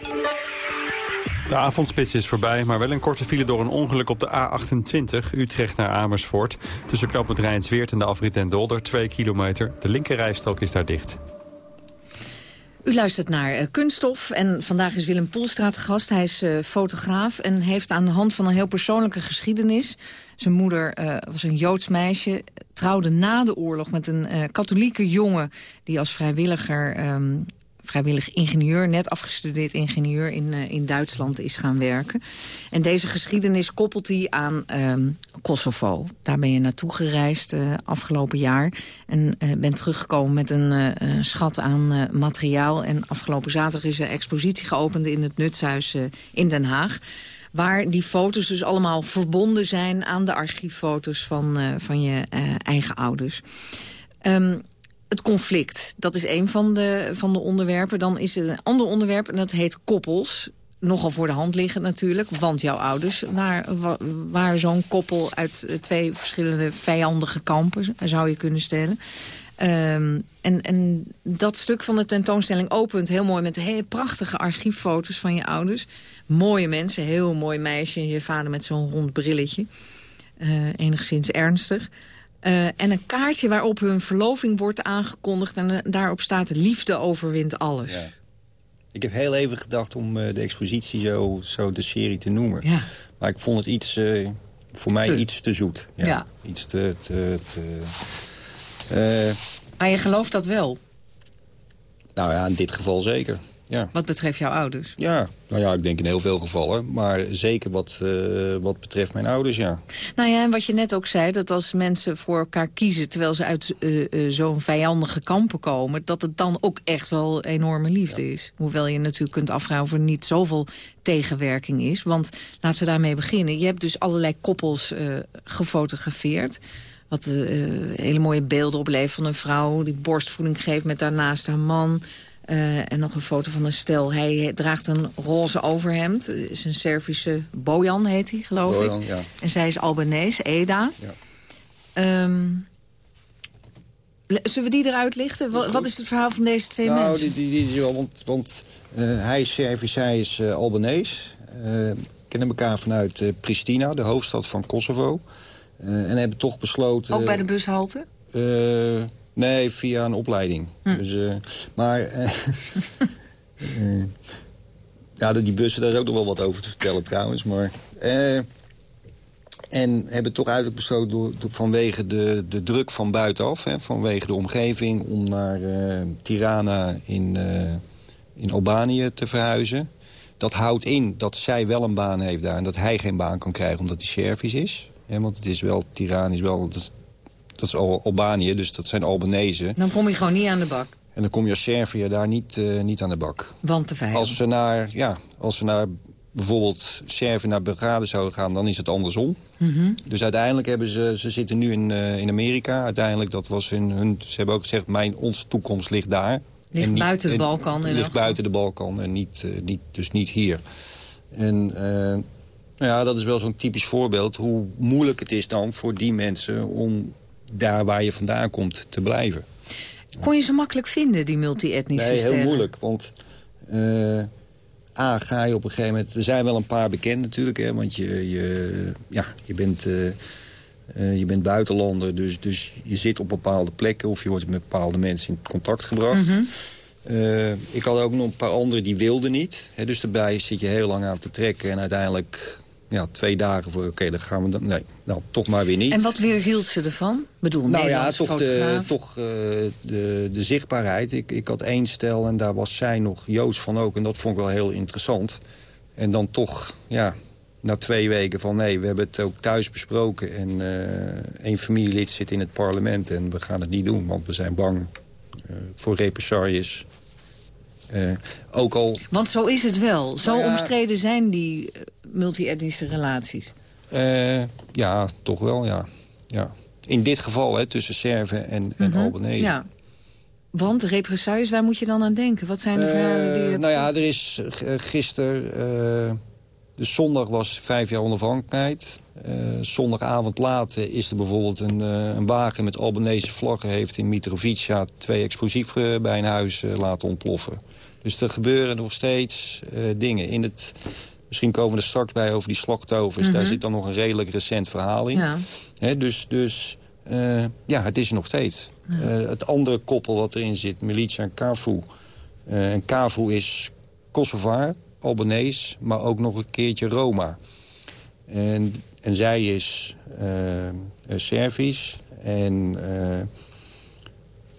De avondspits is voorbij, maar wel een korte file door een ongeluk op de A28, Utrecht naar Amersfoort. Tussen knooppunt Rijnsweert en de afrit Den Dolder, 2 kilometer. De linkerrijstrook is daar dicht. U luistert naar uh, Kunststof en vandaag is Willem Poelstra te gast. Hij is uh, fotograaf en heeft aan de hand van een heel persoonlijke geschiedenis... zijn moeder uh, was een Joods meisje, trouwde na de oorlog met een katholieke jongen... die als vrijwilliger um, vrijwillig ingenieur, net afgestudeerd ingenieur in, uh, in Duitsland is gaan werken. En deze geschiedenis koppelt hij aan um, Kosovo. Daar ben je naartoe gereisd uh, afgelopen jaar en uh, bent teruggekomen met een schat aan materiaal. En afgelopen zaterdag is een expositie geopend in het Nutshuis in Den Haag waar die foto's dus allemaal verbonden zijn aan de archieffoto's van, van je eigen ouders. Um, het conflict, dat is een van de, van de onderwerpen. Dan is er een ander onderwerp en dat heet koppels. Nogal voor de hand liggend natuurlijk, want jouw ouders waren, waren zo'n koppel uit twee verschillende vijandige kampen, zou je kunnen stellen. Um, en, en dat stuk van de tentoonstelling opent heel mooi met hele prachtige archieffoto's van je ouders. Mooie mensen, heel mooi meisje, je vader met zo'n rond brilletje. Uh, enigszins ernstig. Uh, en een kaartje waarop hun verloving wordt aangekondigd... en uh, daarop staat liefde overwint alles. Ja. Ik heb heel even gedacht om uh, de expositie zo, zo de serie te noemen. Ja. Maar ik vond het iets, voor mij te. iets te zoet. Ja. ja. Iets te... te, te maar je gelooft dat wel? Nou ja, in dit geval zeker. Ja. Wat betreft jouw ouders? Ja, nou ja, ik denk in heel veel gevallen. Maar zeker wat, uh, wat betreft mijn ouders, ja. Nou ja, en wat je net ook zei, dat als mensen voor elkaar kiezen... terwijl ze uit uh, uh, zo'n vijandige kampen komen... dat het dan ook echt wel enorme liefde ja. is. Hoewel je natuurlijk kunt afvragen of er niet zoveel tegenwerking is. Want laten we daarmee beginnen. Je hebt dus allerlei koppels gefotografeerd... Wat hele mooie beelden oplevert van een vrouw die borstvoeding geeft met daarnaast haar man... Uh, en nog een foto van een stel. Hij draagt een roze overhemd. Het is een Servische Bojan, heet hij, geloof Bojan, ik. Ja. En zij is Albanese, Eda. Ja. Um, Zullen we die eruit lichten? Wat, wat is het verhaal van deze twee nou, mensen? Die, die, die, want want uh, hij is Servisch, zij is uh, Albanees. Kennen elkaar vanuit Pristina, de hoofdstad van Kosovo. en hebben toch besloten... Ook bij de bushalte? Nee, via een opleiding. Hm. Dus, maar... ja, die bussen, daar is ook nog wel wat over te vertellen trouwens. Maar... En hebben toch eigenlijk besloten door, door, vanwege de, de druk van buitenaf... Hè, vanwege de omgeving om naar Tirana in, in Albanië te verhuizen. Dat houdt in dat zij wel een baan heeft daar... en dat hij geen baan kan krijgen omdat hij Servisch is. Hè, want het is wel, Tirana is wel... Dat dat is Albanië, dus dat zijn Albanese. Dan kom je gewoon niet aan de bak. En dan kom je als Serviër daar niet, uh, niet aan de bak. Want te veilig. Als ze naar, ja, als ze naar bijvoorbeeld Servië naar Belgrade zouden gaan, dan is het andersom. Mm -hmm. Dus uiteindelijk hebben ze, ze zitten nu in, uh, in Amerika. Uiteindelijk, dat was hun, hun, ze hebben ook gezegd, mijn, onze toekomst ligt daar. Ligt niet, buiten de Balkan. Ligt buiten de Balkan en niet, uh, niet, dus niet hier. En uh, ja, dat is wel zo'n typisch voorbeeld hoe moeilijk het is dan voor die mensen om daar waar je vandaan komt te blijven. Kon je ze makkelijk vinden, die multi-etnische nee, sterren? heel moeilijk, want... A, ga je op een gegeven moment... Er zijn wel een paar bekend natuurlijk, hè, want je, je, ja, je, bent, uh, uh, je bent buitenlander. Dus, dus je zit op bepaalde plekken of je wordt met bepaalde mensen in contact gebracht. Mm -hmm. uh, ik had ook nog een paar anderen die wilden niet. Hè, dus daarbij zit je heel lang aan te trekken en uiteindelijk... Ja, twee dagen voor, oké, okay, dan gaan we dan... Nee, nou, toch maar weer niet. En wat weerhield ze ervan? Ik bedoel, nou ja, toch, de, toch uh, de, de zichtbaarheid. Ik, ik had één stel en daar was zij nog Joods van ook. En dat vond ik wel heel interessant. En dan toch, ja, na twee weken van... nee, we hebben het ook thuis besproken. En uh, één familielid zit in het parlement en we gaan het niet doen. Want we zijn bang uh, voor represailles. Uh, ook al... Want zo is het wel. Zo nou ja, omstreden zijn die multi-etnische relaties. Uh, ja, toch wel, ja. ja. In dit geval, hè, tussen Serven en, mm -hmm. Albanese. Ja. Want represailles, waar moet je dan aan denken? Wat zijn de verhalen die je... Nou ja, er is gisteren... dus zondag was vijf jaar onafhankelijkheid. zondagavond later is er bijvoorbeeld een, een wagen met Albanese vlaggen... heeft in Mitrovica twee explosieven bij een huis laten ontploffen. Dus er gebeuren nog steeds dingen. In het... Misschien komen we er straks bij over die slachtoffers. Mm -hmm. Daar zit dan nog een redelijk recent verhaal in. Ja. He, dus dus uh, ja, het is er nog steeds. Ja. Uh, het andere koppel wat erin zit, Milica en Kavu. En Kavu is Kosovaar, Albanees, maar ook nog een keertje Roma. En, en zij is Servisch. En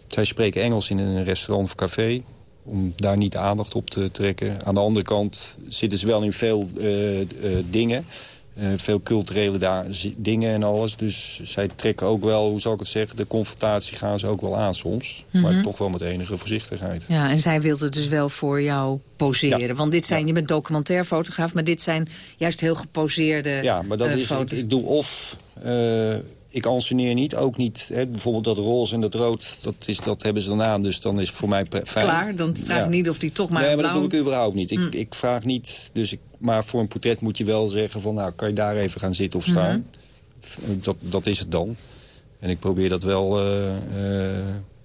zij spreken Engels in een restaurant of café om daar niet aandacht op te trekken. Aan de andere kant zitten ze wel in veel uh, uh, dingen. Uh, veel culturele daar, dingen en alles. Dus zij trekken ook wel, hoe zal ik het zeggen... de confrontatie gaan ze ook wel aan soms. Mm -hmm. Maar toch wel met enige voorzichtigheid. Ja, en zij wilde dus wel voor jou poseren. Ja. Want dit zijn, ja. je bent documentairfotograaf... maar dit zijn juist heel geposeerde Ja, maar dat is, ik, ik doe of ik anseneer niet, ook niet. Hè, bijvoorbeeld dat roze en dat rood, dat, is, dat hebben ze dan aan. Dus dan is het voor mij fijn. Klaar, dan vraag ik ja. niet of die toch maar Nee, maar blauw... dat doe ik überhaupt niet. Ik, mm. ik vraag niet, dus ik, maar voor een portret moet je wel zeggen van... nou, kan je daar even gaan zitten of staan? Mm -hmm. dat, dat is het dan. En ik probeer dat wel... Uh, uh,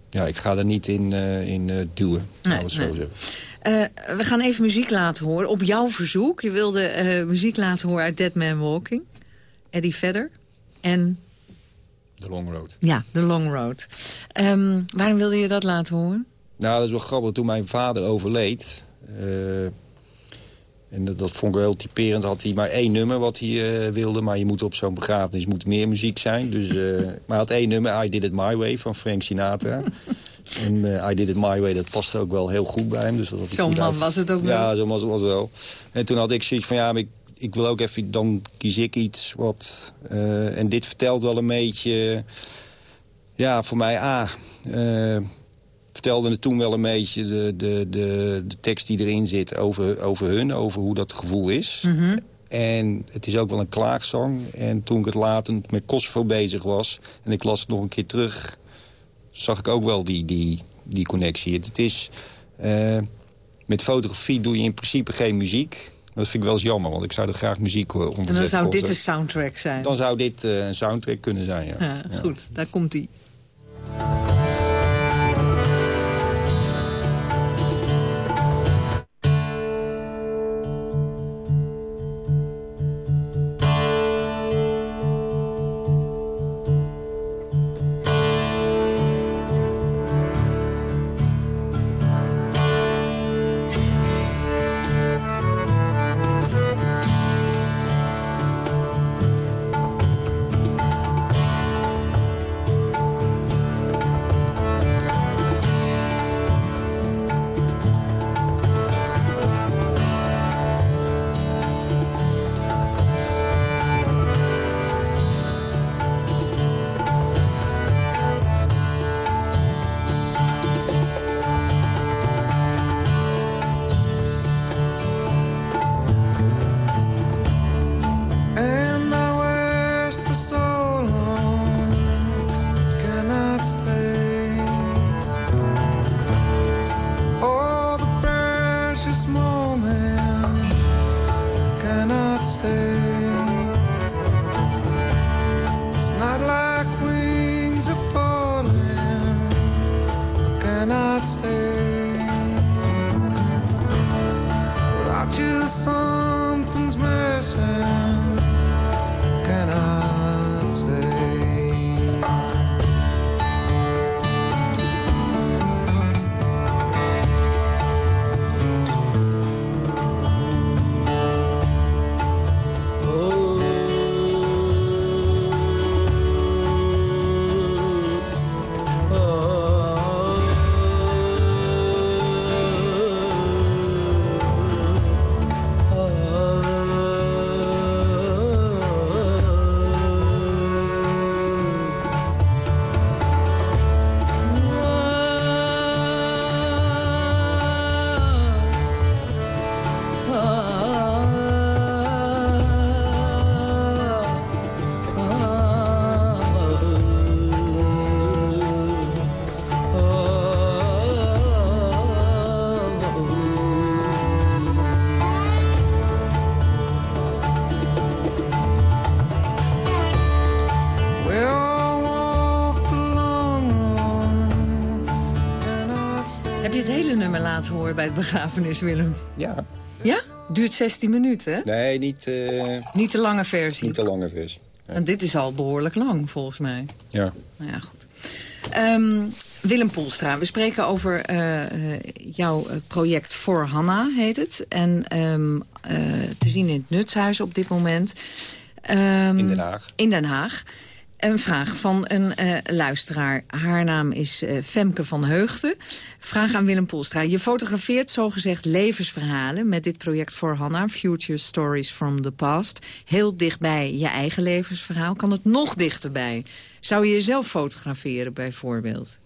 ja, ik ga er niet in, uh, in duwen, nee, het zo nee. zeggen. We gaan even muziek laten horen. Op jouw verzoek. Je wilde muziek laten horen uit Dead Man Walking. Eddie Vedder. En The Long Road. Ja, The Long Road. Um, waarom wilde je dat laten horen? Nou, dat is wel grappig. Toen mijn vader overleed... Uh, en dat, dat vond ik wel heel typerend. Had hij maar één nummer wat hij uh, wilde. Maar je moet op zo'n begrafenis moet meer muziek zijn. Dus, uh, maar hij had één nummer, I Did It My Way, van Frank Sinatra. en I Did It My Way, dat paste ook wel heel goed bij hem. Dus zo'n man was het ook wel? Ja, zo'n man was het wel. En toen had ik zoiets van, ja, ik, ik wil ook even, dan kies ik iets wat... Uh, en dit vertelt wel een beetje... Ja, voor mij, ah... Uh, vertelde het toen wel een beetje de, de, de, de tekst die erin zit over, over hun. Over hoe dat gevoel is. Mm -hmm. En het is ook wel een klaagzang. En toen ik het later met Kosovo bezig was... en ik las het nog een keer terug... zag ik ook wel die, die, die connectie. Het, het is... Uh, met fotografie doe je in principe geen muziek... Dat vind ik wel eens jammer, want ik zou er graag muziek onder zetten. En dan zou dit een soundtrack zijn? Dan zou dit uh, een soundtrack kunnen zijn, ja. ja, ja. Goed, daar komt-ie. Laten horen bij het begrafenis, Willem? Ja. Ja? Duurt 16 minuten, hè? Nee, niet... Uh, niet de lange versie? Niet de lange versie. Nee. En dit is al behoorlijk lang, volgens mij. Ja. Nou ja, goed. Um, Willem Polstra, we spreken over uh, jouw project voor Hanna, heet het. En um, uh, te zien in het Nutshuis op dit moment. Um, in Den Haag. In Den Haag. Een vraag van een uh, luisteraar. Haar naam is uh, Femke van Heugden. Vraag aan Willem Polstra. Je fotografeert zogezegd levensverhalen... met dit project voor Hanna, Future Stories from the Past. Heel dichtbij je eigen levensverhaal. Kan het nog dichterbij? Zou je jezelf fotograferen, bijvoorbeeld?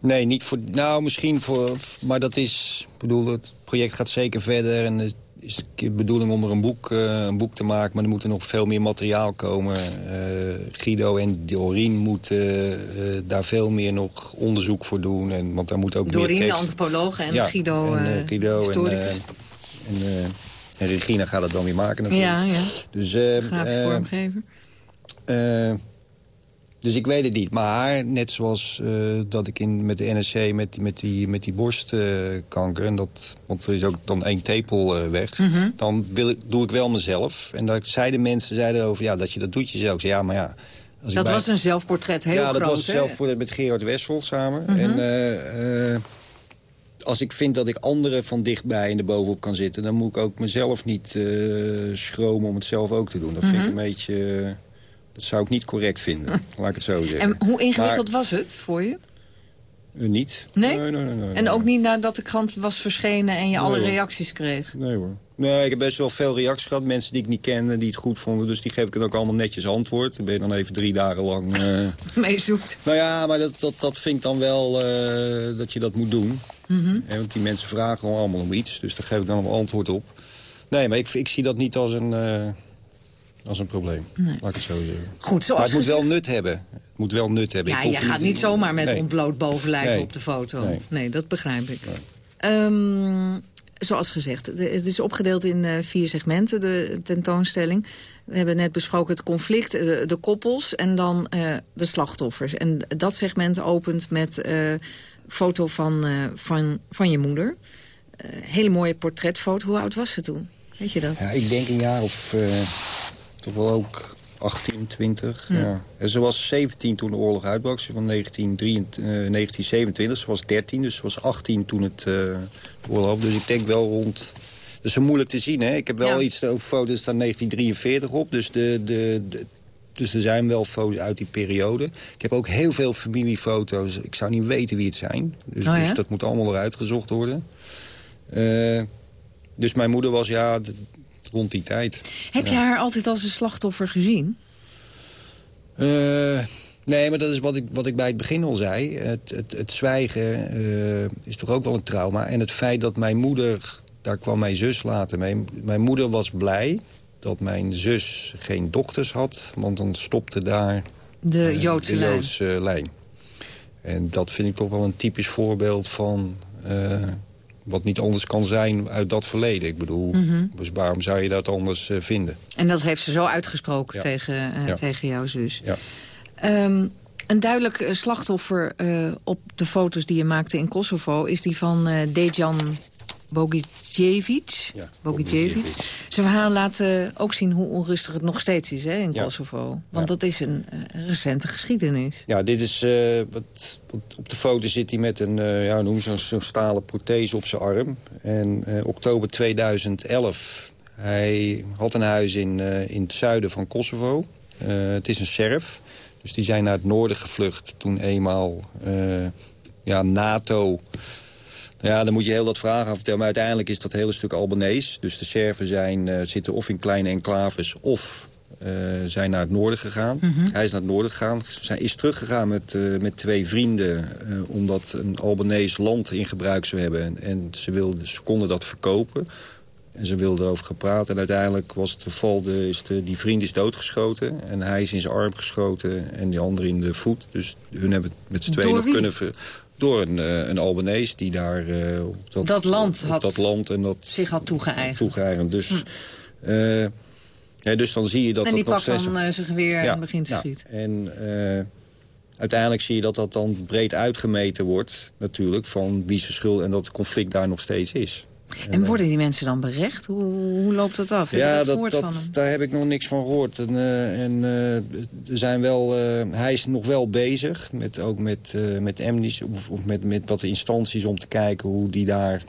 Nee, niet voor... Nou, misschien voor... Maar dat is... Ik bedoel, het project gaat zeker verder... en is de bedoeling om er een boek, uh, een boek te maken... maar er moet er nog veel meer materiaal komen. Uh, Guido en Doreen moeten uh, daar veel meer nog onderzoek voor doen. En, want daar moet ook Doreen, meer tekst... de antropoloog, en ja, Guido, en, Guido historicus. En, en, en, Regina gaat het dan weer maken natuurlijk. Ja, ja. Dus, Grafisch vormgever. Dus ik weet het niet. Maar net zoals uh, dat ik in, met de NSC met, met, die, met die borstkanker... en dat, want er is ook dan één tepel uh, weg... Mm -hmm. dan wil ik, doe ik wel mezelf. En daar zeiden mensen zeiden over ja, dat je dat doet jezelf. Ja, maar ja... Als dat bij... was een zelfportret, heel ja, groot, Ja, dat was een zelfportret met Gerard Wessel samen. Mm -hmm. En... Uh, als ik vind dat ik anderen van dichtbij in de bovenop kan zitten... dan moet ik ook mezelf niet schromen om het zelf ook te doen. Dat Mhm. mm -hmm. vind ik een beetje... Dat zou ik niet correct vinden, laat ik het zo zeggen. En hoe ingewikkeld maar, was het voor je? Uh, niet. Nee? Nee, nee, nee? En ook niet nadat de krant was verschenen en je alle reacties kreeg? Nee hoor. Nee, ik heb best wel veel reacties gehad. Mensen die ik niet kende, die het goed vonden. Dus die geef ik dan ook allemaal netjes antwoord. Dan ben je dan even drie dagen lang... Uh... Meezoekt. Nou ja, maar dat, dat, dat vind ik dan wel uh, dat je dat moet doen. Mm -hmm. want die mensen vragen gewoon allemaal om iets. Dus daar geef ik dan een antwoord op. Nee, maar ik, ik zie dat niet als een... Als een probleem. Nee. Laat ik het zo zeggen. Goed, zoals maar het moet gezegd... wel nut hebben. Het moet wel nut hebben. Ja, je gaat niet zomaar met nee. ontbloot bovenlijf nee. op de foto. Nee, nee dat begrijp ik. Nee. Um, zoals gezegd, het is opgedeeld in uh, vier segmenten, de tentoonstelling. We hebben net besproken het conflict, de, de koppels en dan uh, de slachtoffers. En dat segment opent met uh, foto van, van, van je moeder. hele mooie portretfoto. Hoe oud was ze toen? Weet je dat? Ja, ik denk een jaar of toch wel ook 18, 20. Hm. Ja. En ze was 17 toen de oorlog uitbrak. Ze van 1923, uh, 1927. Ze was 13, dus ze was 18 toen het uh, de oorlog Dus ik denk wel rond... Dat is zo moeilijk te zien, hè? Ik heb wel Ja. iets over foto's staan 1943 op. Dus, de, de, de, dus er zijn wel foto's uit die periode. Ik heb ook heel veel familiefoto's. Ik zou niet weten wie het zijn. Dus, Oh, ja? dus dat moet allemaal eruit gezocht worden. Eh, dus mijn moeder was ja, rond die tijd. Heb je haar altijd als een slachtoffer gezien? Eh, nee, maar dat is wat ik, wat ik bij het begin al zei. Het, het, het zwijgen eh, is toch ook wel een trauma. En het feit dat mijn moeder, daar kwam mijn zus later mee... mijn moeder was blij dat mijn zus geen dochters had... want dan stopte daar De eh, Joodse de lijn. Joodse lijn. En dat vind ik toch wel een typisch voorbeeld van... wat niet anders kan zijn uit dat verleden. Ik bedoel, Mhm. dus waarom zou je dat anders eh, vinden? En dat heeft ze zo uitgesproken Ja. tegen, eh, Ja. tegen jouw zus. Ja. Ehm, een duidelijk eh, slachtoffer op de foto's die je maakte in Kosovo... is die van Dejan Bogicevic. Ja, Bogicevic. Zijn verhaal laat eh, ook zien hoe onrustig het nog steeds is hè, in Ja. Kosovo. Want Ja. dat is een eh, recente geschiedenis. Ja, dit is... eh, wat, op de foto zit hij met een, ja, noem zo'n zo'n stalen prothese op zijn arm. En oktober 2011, hij had een huis in, in het zuiden van Kosovo. Het is een Serf. Dus die zijn naar het noorden gevlucht toen eenmaal ja, NATO... Nou Ja, dan moet je heel dat vragen vertellen. Maar uiteindelijk is dat hele stuk Albanese. Dus de Serven zijn, eh, zitten of in kleine enclaves of eh, zijn naar het noorden gegaan. Hij is naar het noorden gegaan. Hij is teruggegaan met, eh, met twee vrienden... omdat een Albanese land in gebruik zou hebben. En, en ze, wilden, ze konden dat verkopen. En ze wilden erover gepraat. En uiteindelijk was het geval, de, is de, die vriend is doodgeschoten. En hij is in zijn arm geschoten en die andere in de voet. Dus hun hebben het met z'n tweeën nog kunnen... ver- door een, eh, een Albanese die daar... eh, op dat, Dat land op had dat land en dat Zich had toegeëigend. toegeëigend. Dus, eh, ja, dus dan zie je dat en die pakt dan eh, zijn geweer Ja, en begint te ja. schieten. En, eh, uiteindelijk zie je dat dat dan breed uitgemeten wordt, natuurlijk, van wie zijn schuld en dat het conflict daar nog steeds is. En worden die mensen dan berecht? Hoe, hoe loopt dat af? Heb ja, dat, dat, daar heb ik nog niks van gehoord. En, uh, en uh, er zijn wel, uh, hij is nog wel bezig, met, ook met, met Amnesty, of, of, met, met wat instanties om te kijken hoe die daar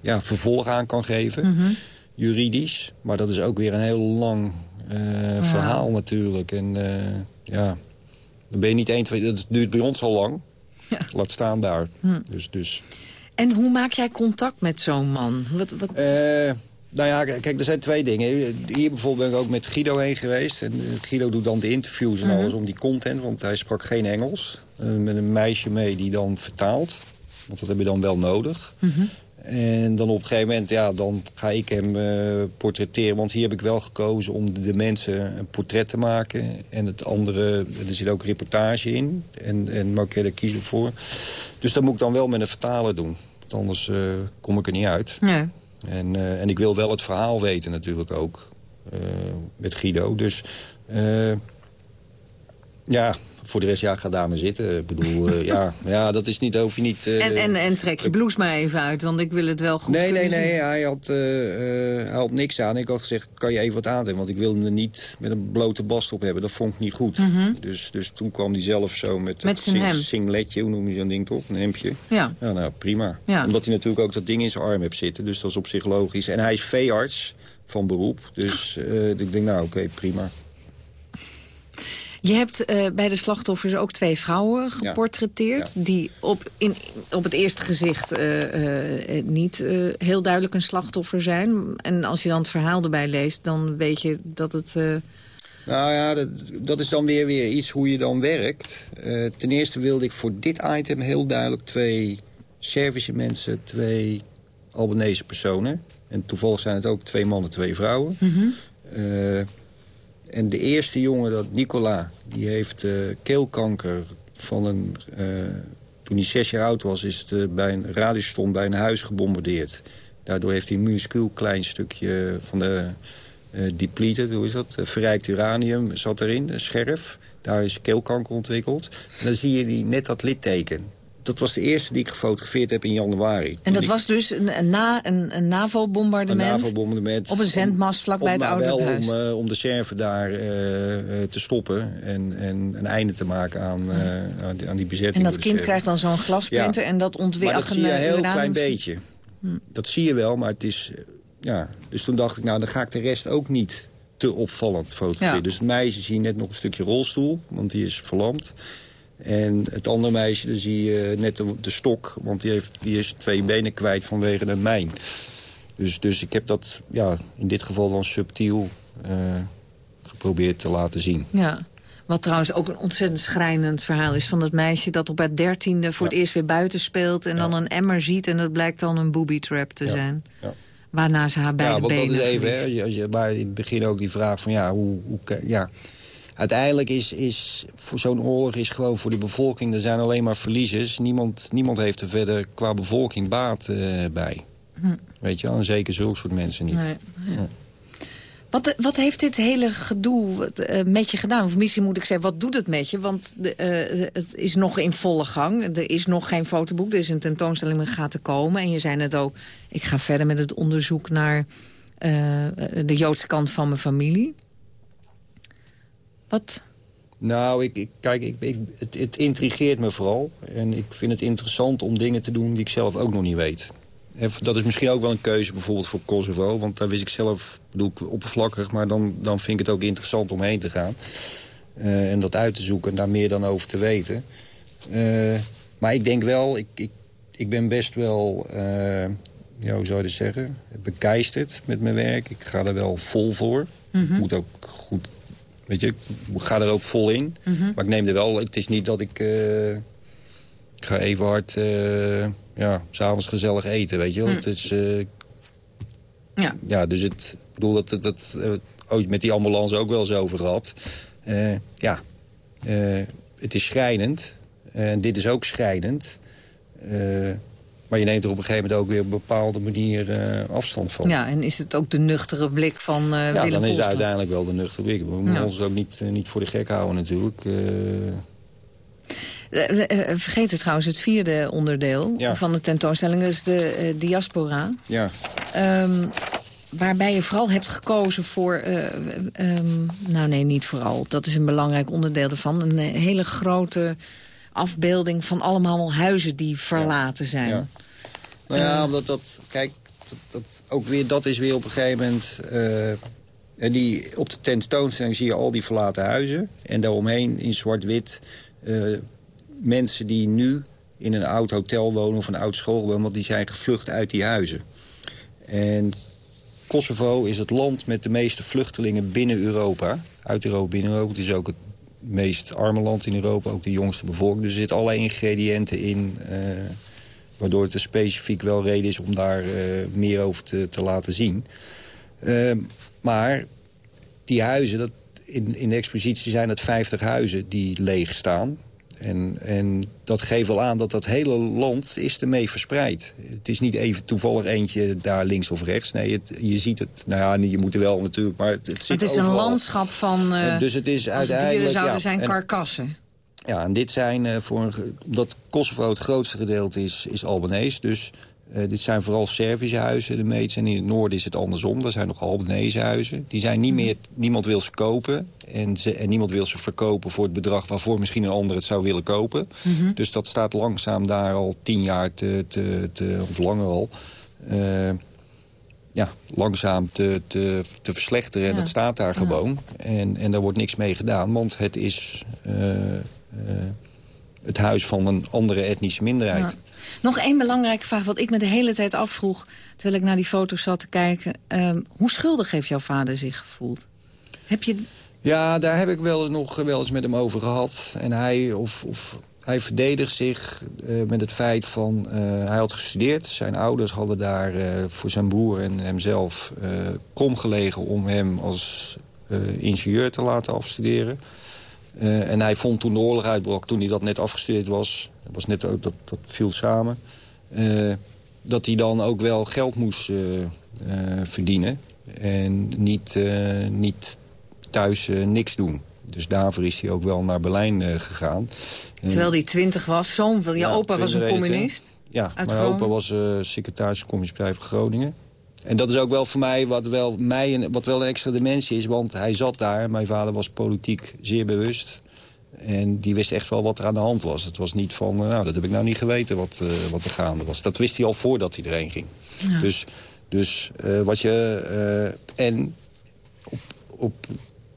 ja, vervolg aan kan geven. Mhm. Juridisch. Maar dat is ook weer een heel lang ja. verhaal natuurlijk. En ja, dan ben je niet één, twee... Dat duurt bij ons al lang. Ja. Laat staan daar. Hm. Dus, dus. En hoe maak jij contact met zo'n man? Wat, wat... Uh, nou ja, kijk, er zijn twee dingen. Hier bijvoorbeeld ben ik ook met Guido heen geweest. En Guido doet dan de interviews en Mhm. alles om die content, want hij sprak geen Engels. Uh, met een meisje mee die dan vertaalt. Want dat heb je dan wel nodig. Mhm. En dan op een gegeven moment, ja, dan ga ik hem uh, portretteren. Want hier heb ik wel gekozen om de, mensen een portret te maken. En het andere, er zit ook reportage in. En, en Marquette kies ervoor. Dus dat moet ik dan wel met een vertaler doen. Want anders uh, kom ik er niet uit. Nee. En, uh, en ik wil wel het verhaal weten natuurlijk ook. Met Guido. Dus ja, voor de rest, ja, ga daar maar zitten. Ik bedoel, uh, ja, ja, dat is niet, hoef je niet... Uh, en, en, en trek je blouse maar even uit, want ik wil het wel goed Nee, nee, zien. nee, hij had, uh, hij had niks aan. Ik had gezegd, kan je even wat aandoen? Want ik wilde hem niet met een blote bast op hebben. Dat vond ik niet goed. Mm -hmm. dus, dus toen kwam hij zelf zo met, met zijn sing, hem. singletje, hoe noem je zo'n ding toch? Een hempje. Ja. ja nou, prima. Ja. Omdat hij natuurlijk ook dat ding in zijn arm heeft zitten. Dus dat is op zich logisch. En hij is veearts van beroep. Dus ik denk, nou, oké, okay, prima. Je hebt uh, bij de slachtoffers ook twee vrouwen geportretteerd... Ja. Die op, in, op het eerste gezicht uh, uh, niet heel duidelijk een slachtoffer zijn. En als je dan het verhaal erbij leest, dan weet je dat het... Nou ja, dat, dat, is dan weer, weer iets hoe je dan werkt. ten eerste wilde ik voor dit item heel duidelijk twee Servische mensen... twee Albanese personen. En toevallig zijn het ook twee mannen, twee vrouwen. Mm -hmm. En de eerste jongen, dat Nicola, die heeft uh, keelkanker van een... Uh, toen hij zes jaar oud was, is het uh, bij een radiostation bij een huis gebombardeerd. Daardoor heeft hij een minuscuul klein stukje van de depleted, hoe is dat? verrijkt uranium zat erin, een scherf. Daar is keelkanker ontwikkeld. En dan zie je die, net dat litteken dat was de eerste die ik gefotografeerd heb in januari. En dat ik... was dus een, na, een, een NAVO-bombardement? Een NAVO-bombardement. Op een zendmast vlakbij het oude wel huis. om, uh, om de server daar uh, te stoppen en, en een einde te maken aan, uh, aan, die, aan die bezetting. En dat kind krijgt dan zo'n glasprinter ja. en dat ontwikkelt Maar dat zie je een heel klein beetje. Hm. Dat zie je wel, maar het is... Ja. Dus toen dacht ik, nou, dan ga ik de rest ook niet te opvallend fotograferen. Ja. Dus het meisje zie je net nog een stukje rolstoel, want die is verlamd. En het andere meisje, daar zie je net de, de, stok, want die, heeft, die is twee benen kwijt vanwege een mijn. Dus, dus ik heb dat ja, in dit geval dan subtiel uh, geprobeerd te laten zien. Ja. Wat trouwens ook een ontzettend schrijnend verhaal is... van dat meisje dat op haar dertiende voor ja. het eerst weer buiten speelt... en ja. dan een emmer ziet en dat blijkt dan een booby trap te ja. zijn. Waarna ze haar beide ja, want benen dat is even, hè, als je, als je, maar in het begin ook die vraag van ja, hoe... hoe ja, uiteindelijk is, is voor zo'n oorlog is gewoon voor de bevolking... er zijn alleen maar verliezers. Niemand, niemand heeft er verder qua bevolking baat uh, bij. Hm. Weet je wel, en zeker zulke soort mensen niet. Nee, ja. Wat, wat heeft dit hele gedoe uh, met je gedaan? Of misschien moet ik zeggen, wat doet het met je? Want de, uh, het is nog in volle gang. Er is nog geen fotoboek. Er is een tentoonstelling die gaat te komen. En je zei net ook, ik ga verder met het onderzoek naar de Joodse kant van mijn familie. Wat? Nou, ik, ik kijk, ik, ik, het, het intrigeert me vooral. En ik vind het interessant om dingen te doen die ik zelf ook nog niet weet. En dat is misschien ook wel een keuze bijvoorbeeld voor Kosovo. Want daar wist ik zelf, doe ik oppervlakkig... maar dan, dan vind ik het ook interessant om heen te gaan. Uh, en dat uit te zoeken en daar meer dan over te weten. Uh, maar ik denk wel, ik, ik, ik ben best wel... Uh, ja, hoe zou je dat zeggen? Begeisterd met mijn werk. Ik ga er wel vol voor. Mhm. Mm -hmm. moet ook goed Weet je, ik ga er ook vol in. Mhm. Mm -hmm. Maar ik neem er wel... Het is niet dat ik... Uh, ik ga even hard... Uh, ja, s'avonds gezellig eten, weet je wel. Mm. Het is... Uh, ja. Ja, dus het... Ik bedoel, dat... dat, dat ooit met die ambulance ook wel eens over gehad. ja. het is schrijnend. En dit is ook schrijnend. Maar je neemt er op een gegeven moment ook weer op een bepaalde manier uh, afstand van. Ja, en is het ook de nuchtere blik van uh, ja, Willem dan is het uiteindelijk wel de nuchtere blik. We moeten Ja. ons ook niet, uh, niet voor de gek houden natuurlijk. Uh, vergeet het trouwens, het vierde onderdeel van de tentoonstelling is de diaspora. Ja. Um, waarbij je vooral hebt gekozen voor... Um, nou nee, niet vooral. Dat is een belangrijk onderdeel ervan. Een hele grote afbeelding van allemaal huizen die verlaten zijn. Ja. Nou ja, omdat dat... Kijk, dat, dat, ook weer, dat is weer op een gegeven moment... En die, op de tentoonstelling zie je al die verlaten huizen. En daaromheen in zwart-wit uh, mensen die nu in een oud hotel wonen of een oud school wonen. Want die zijn gevlucht uit die huizen. En Kosovo is het land met de meeste vluchtelingen binnen Europa. Uit Europa, binnen Europa. Het is ook het meest arme land in Europa, ook de jongste bevolking. Dus er zitten allerlei ingrediënten in... Uh, waardoor het er specifiek wel reden is om daar uh, meer over te, te laten zien. Uh, maar die huizen, dat, in, in de expositie zijn het 50 huizen die leeg staan. En, en dat geeft wel aan dat dat hele land is ermee verspreid. Het is niet even toevallig eentje daar links of rechts. Nee, het, je ziet het, nou ja, je moet er wel natuurlijk, maar het, het zit Het is een landschap van, uh, dus het is uiteindelijk, dieren zouden ja, zijn, en, karkassen. Ja, en dit zijn, uh, voor een, omdat Kosovo het grootste gedeelte is, is Albanese. Dus uh, dit zijn vooral Servische huizen, de meeste. En in het noorden is het andersom. Er zijn nog Albanese huizen. Die zijn niet meer, niemand wil ze kopen. En, ze, en niemand wil ze verkopen voor het bedrag waarvoor misschien een ander het zou willen kopen. Mhm. Mm -hmm. Dus dat staat langzaam daar al tien jaar, te, te, te, of langer al... Uh, ja, langzaam te, te, te verslechteren. En Ja. het staat daar Ja. gewoon. En, en daar wordt niks mee gedaan. Want het is uh, het huis van een andere etnische minderheid. Ja. Nog één belangrijke vraag, wat ik me de hele tijd afvroeg... terwijl ik naar die foto's zat te kijken. Um, hoe schuldig heeft jouw vader zich gevoeld? Heb je... Ja, daar heb ik wel nog wel eens met hem over gehad. En hij, of, of, hij verdedigt zich uh, met het feit van... Uh, hij had gestudeerd. Zijn ouders hadden daar uh, voor zijn broer en hemzelf kom gelegen... om hem als ingenieur te laten afstuderen. Uh, en hij vond toen de oorlog uitbrak, toen hij dat net afgestudeerd was... dat, was net ook, dat, dat viel samen... Uh, dat hij dan ook wel geld moest uh, verdienen. En niet, niet thuis niks doen. Dus daarvoor is hij ook wel naar Berlijn gegaan. Terwijl hij twintig was, zoon van je ja, opa was een communist? Ja, mijn opa was secretaris van de Communistische Partij van Groningen. En dat is ook wel voor mij wat wel, mij een, wat wel een extra dimensie is. Want hij zat daar. Mijn vader was politiek zeer bewust. En die wist echt wel wat er aan de hand was. Het was niet van, nou, dat heb ik nou niet geweten wat, uh, wat er gaande was. Dat wist hij al voordat hij erheen ging. Ja. Dus, dus uh, wat je... Uh, en op, op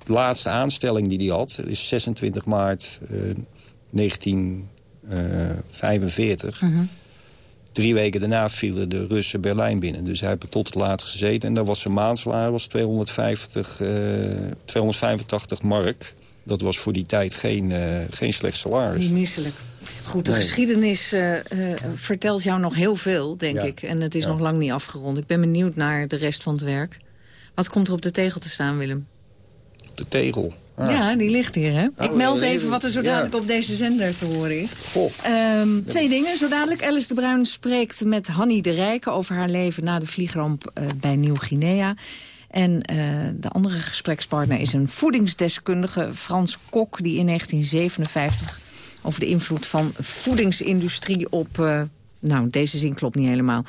de laatste aanstelling die hij had... is 26 maart 1945... Mhm. Drie weken daarna vielen de Russen Berlijn binnen. Dus hij heeft tot het laatst gezeten. En daar was zijn maandsalaris was 250, uh, 285 mark. Dat was voor die tijd geen, uh, geen slecht salaris. Niet misselijk. Goed, de nee. geschiedenis uh, uh, vertelt jou nog heel veel, denk Ja. ik. En het is Ja. nog lang niet afgerond. Ik ben benieuwd naar de rest van het werk. Wat komt er op de tegel te staan, Willem? De tegel. Ah. Ja, die ligt hier, hè? Oh, ik meld ja, even wat er zo ja. dadelijk op deze zender te horen is. Goh. Um, twee dingen. Zo dadelijk Alice de Bruin spreekt met Hanny de Rijken... over haar leven na de vliegramp uh, bij Nieuw-Guinea. En uh, de andere gesprekspartner is een voedingsdeskundige, Frans Kok... die in 1957 over de invloed van voedingsindustrie op... Uh, nou, deze zin klopt niet helemaal.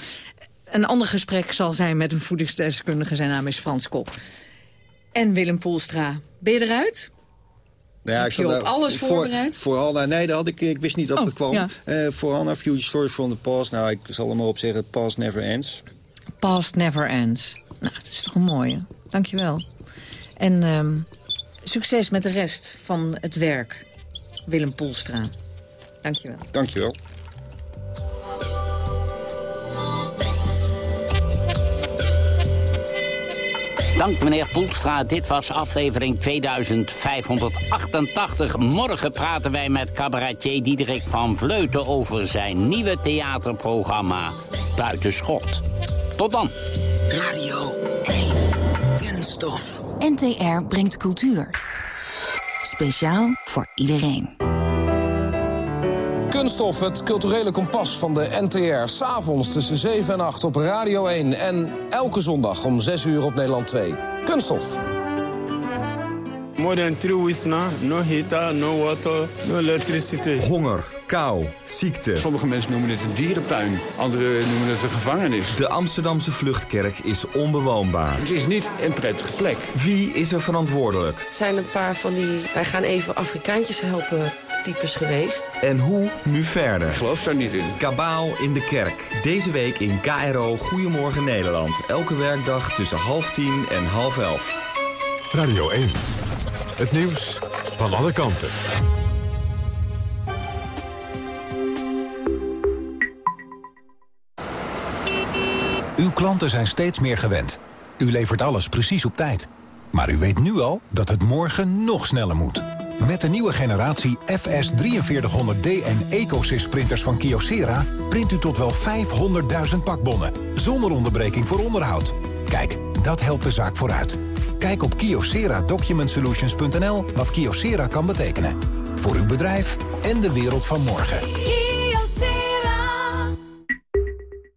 Een ander gesprek zal zijn met een voedingsdeskundige. Zijn naam is Frans Kok. En Willem Poelstra. Ben je eruit? Ja, Heb je op alles voor, voorbereid? Voor Hanna, nee, dat had ik, ik wist niet dat Oh, het kwam. ja. Uh, voor Hanna, Future Stories from the Past. Nou, ik zal er maar op zeggen, past never ends. Past never ends. Nou, dat is toch een mooie. Dankjewel. En um, succes met de rest van het werk. Willem Poelstra. Dankjewel. Dankjewel. Dank meneer Poelstra. Dit was aflevering 2588. Morgen praten wij met cabaretier Diederik van Vleuten... over zijn nieuwe theaterprogramma Buitenschot. Tot dan. Radio 1. Kunststof. NTR brengt cultuur. Speciaal voor iedereen. Kunststof, het culturele kompas van de NTR. S'avonds tussen 7 en 8 op Radio 1. En elke zondag om 6 uur op Nederland 2. Kunststof. more than three weeks now. No heater, no water, no electricity. Honger, kou, ziekte. Sommige mensen noemen het een dierentuin. Anderen noemen het een gevangenis. De Amsterdamse vluchtkerk is onbewoonbaar. Het is niet een prettige plek. Wie is er verantwoordelijk? Het zijn een paar van die... wij gaan even Afrikaantjes helpen types geweest. En hoe nu verder? Ik geloof daar niet in. Kabaal in de kerk. Deze week in KRO Goedemorgen Nederland. Elke werkdag tussen half tien en half elf. Radio 1. Het nieuws van alle kanten. Uw klanten zijn steeds meer gewend. U levert alles precies op tijd. Maar u weet nu al dat het morgen nog sneller moet. Met de nieuwe generatie FS 4300D en EcoSys printers van Kyocera... print u tot wel 500.000 pakbonnen, zonder onderbreking voor onderhoud. Kijk, dat helpt de zaak vooruit. Kijk op kyocera-document-solutions.nl wat Kyocera kan betekenen. Voor uw bedrijf en de wereld van morgen.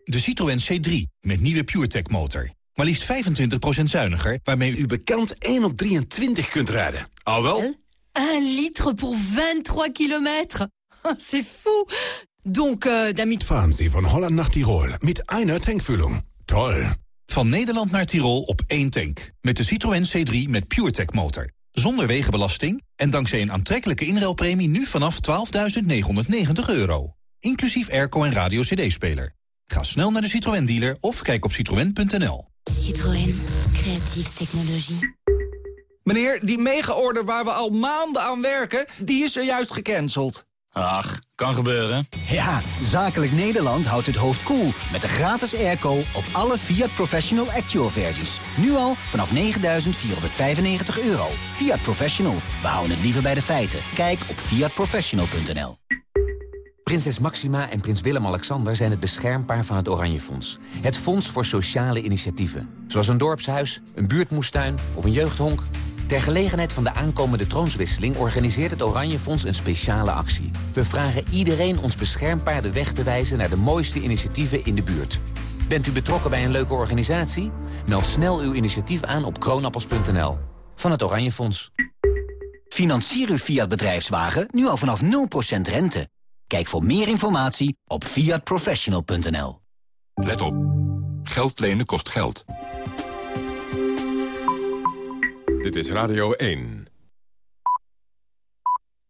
De Citroën C3 met nieuwe PureTech motor. Maar liefst 25% zuiniger, waarmee u bekend 1 op 23 kunt rijden. Al wel? 1 litre pour 23 kilometer. C'est fou. Donc, euh, damit... Fahren Sie van Holland naar Tirol met einer tankvulling. Toll. Van Nederland naar Tirol op één tank. Met de Citroën C3 met PureTech motor. Zonder wegenbelasting en dankzij een aantrekkelijke inruilpremie nu vanaf 12.990 euro. Inclusief airco en radio cd-speler. Ga snel naar de Citroën dealer of kijk op citroën.nl. Citroën, creatieve technologie. Meneer, die mega-order waar we al maanden aan werken, die is er juist gecanceld. Ach, kan gebeuren. Ja, Zakelijk Nederland houdt het hoofd koel cool met de gratis airco op alle Fiat Professional Actual versies. Nu al vanaf 9.495 euro. Fiat Professional, we houden het liever bij de feiten. Kijk op fiatprofessional.nl. Prinses Maxima en prins Willem-Alexander zijn het beschermpaar van het Oranje Fonds. Het fonds voor sociale initiatieven. Zoals een dorpshuis, een buurtmoestuin of een jeugdhonk. Ter gelegenheid van de aankomende troonswisseling organiseert het Oranje Fonds een speciale actie. We vragen iedereen ons beschermpaar de weg te wijzen naar de mooiste initiatieven in de buurt. Bent u betrokken bij een leuke organisatie? Meld snel uw initiatief aan op kroonappels.nl. Van het Oranje Fonds. Financier uw Fiat bedrijfswagen nu al vanaf 0% rente. Kijk voor meer informatie op fiatprofessional.nl. Let op. Geld lenen kost geld. Dit is Radio 1.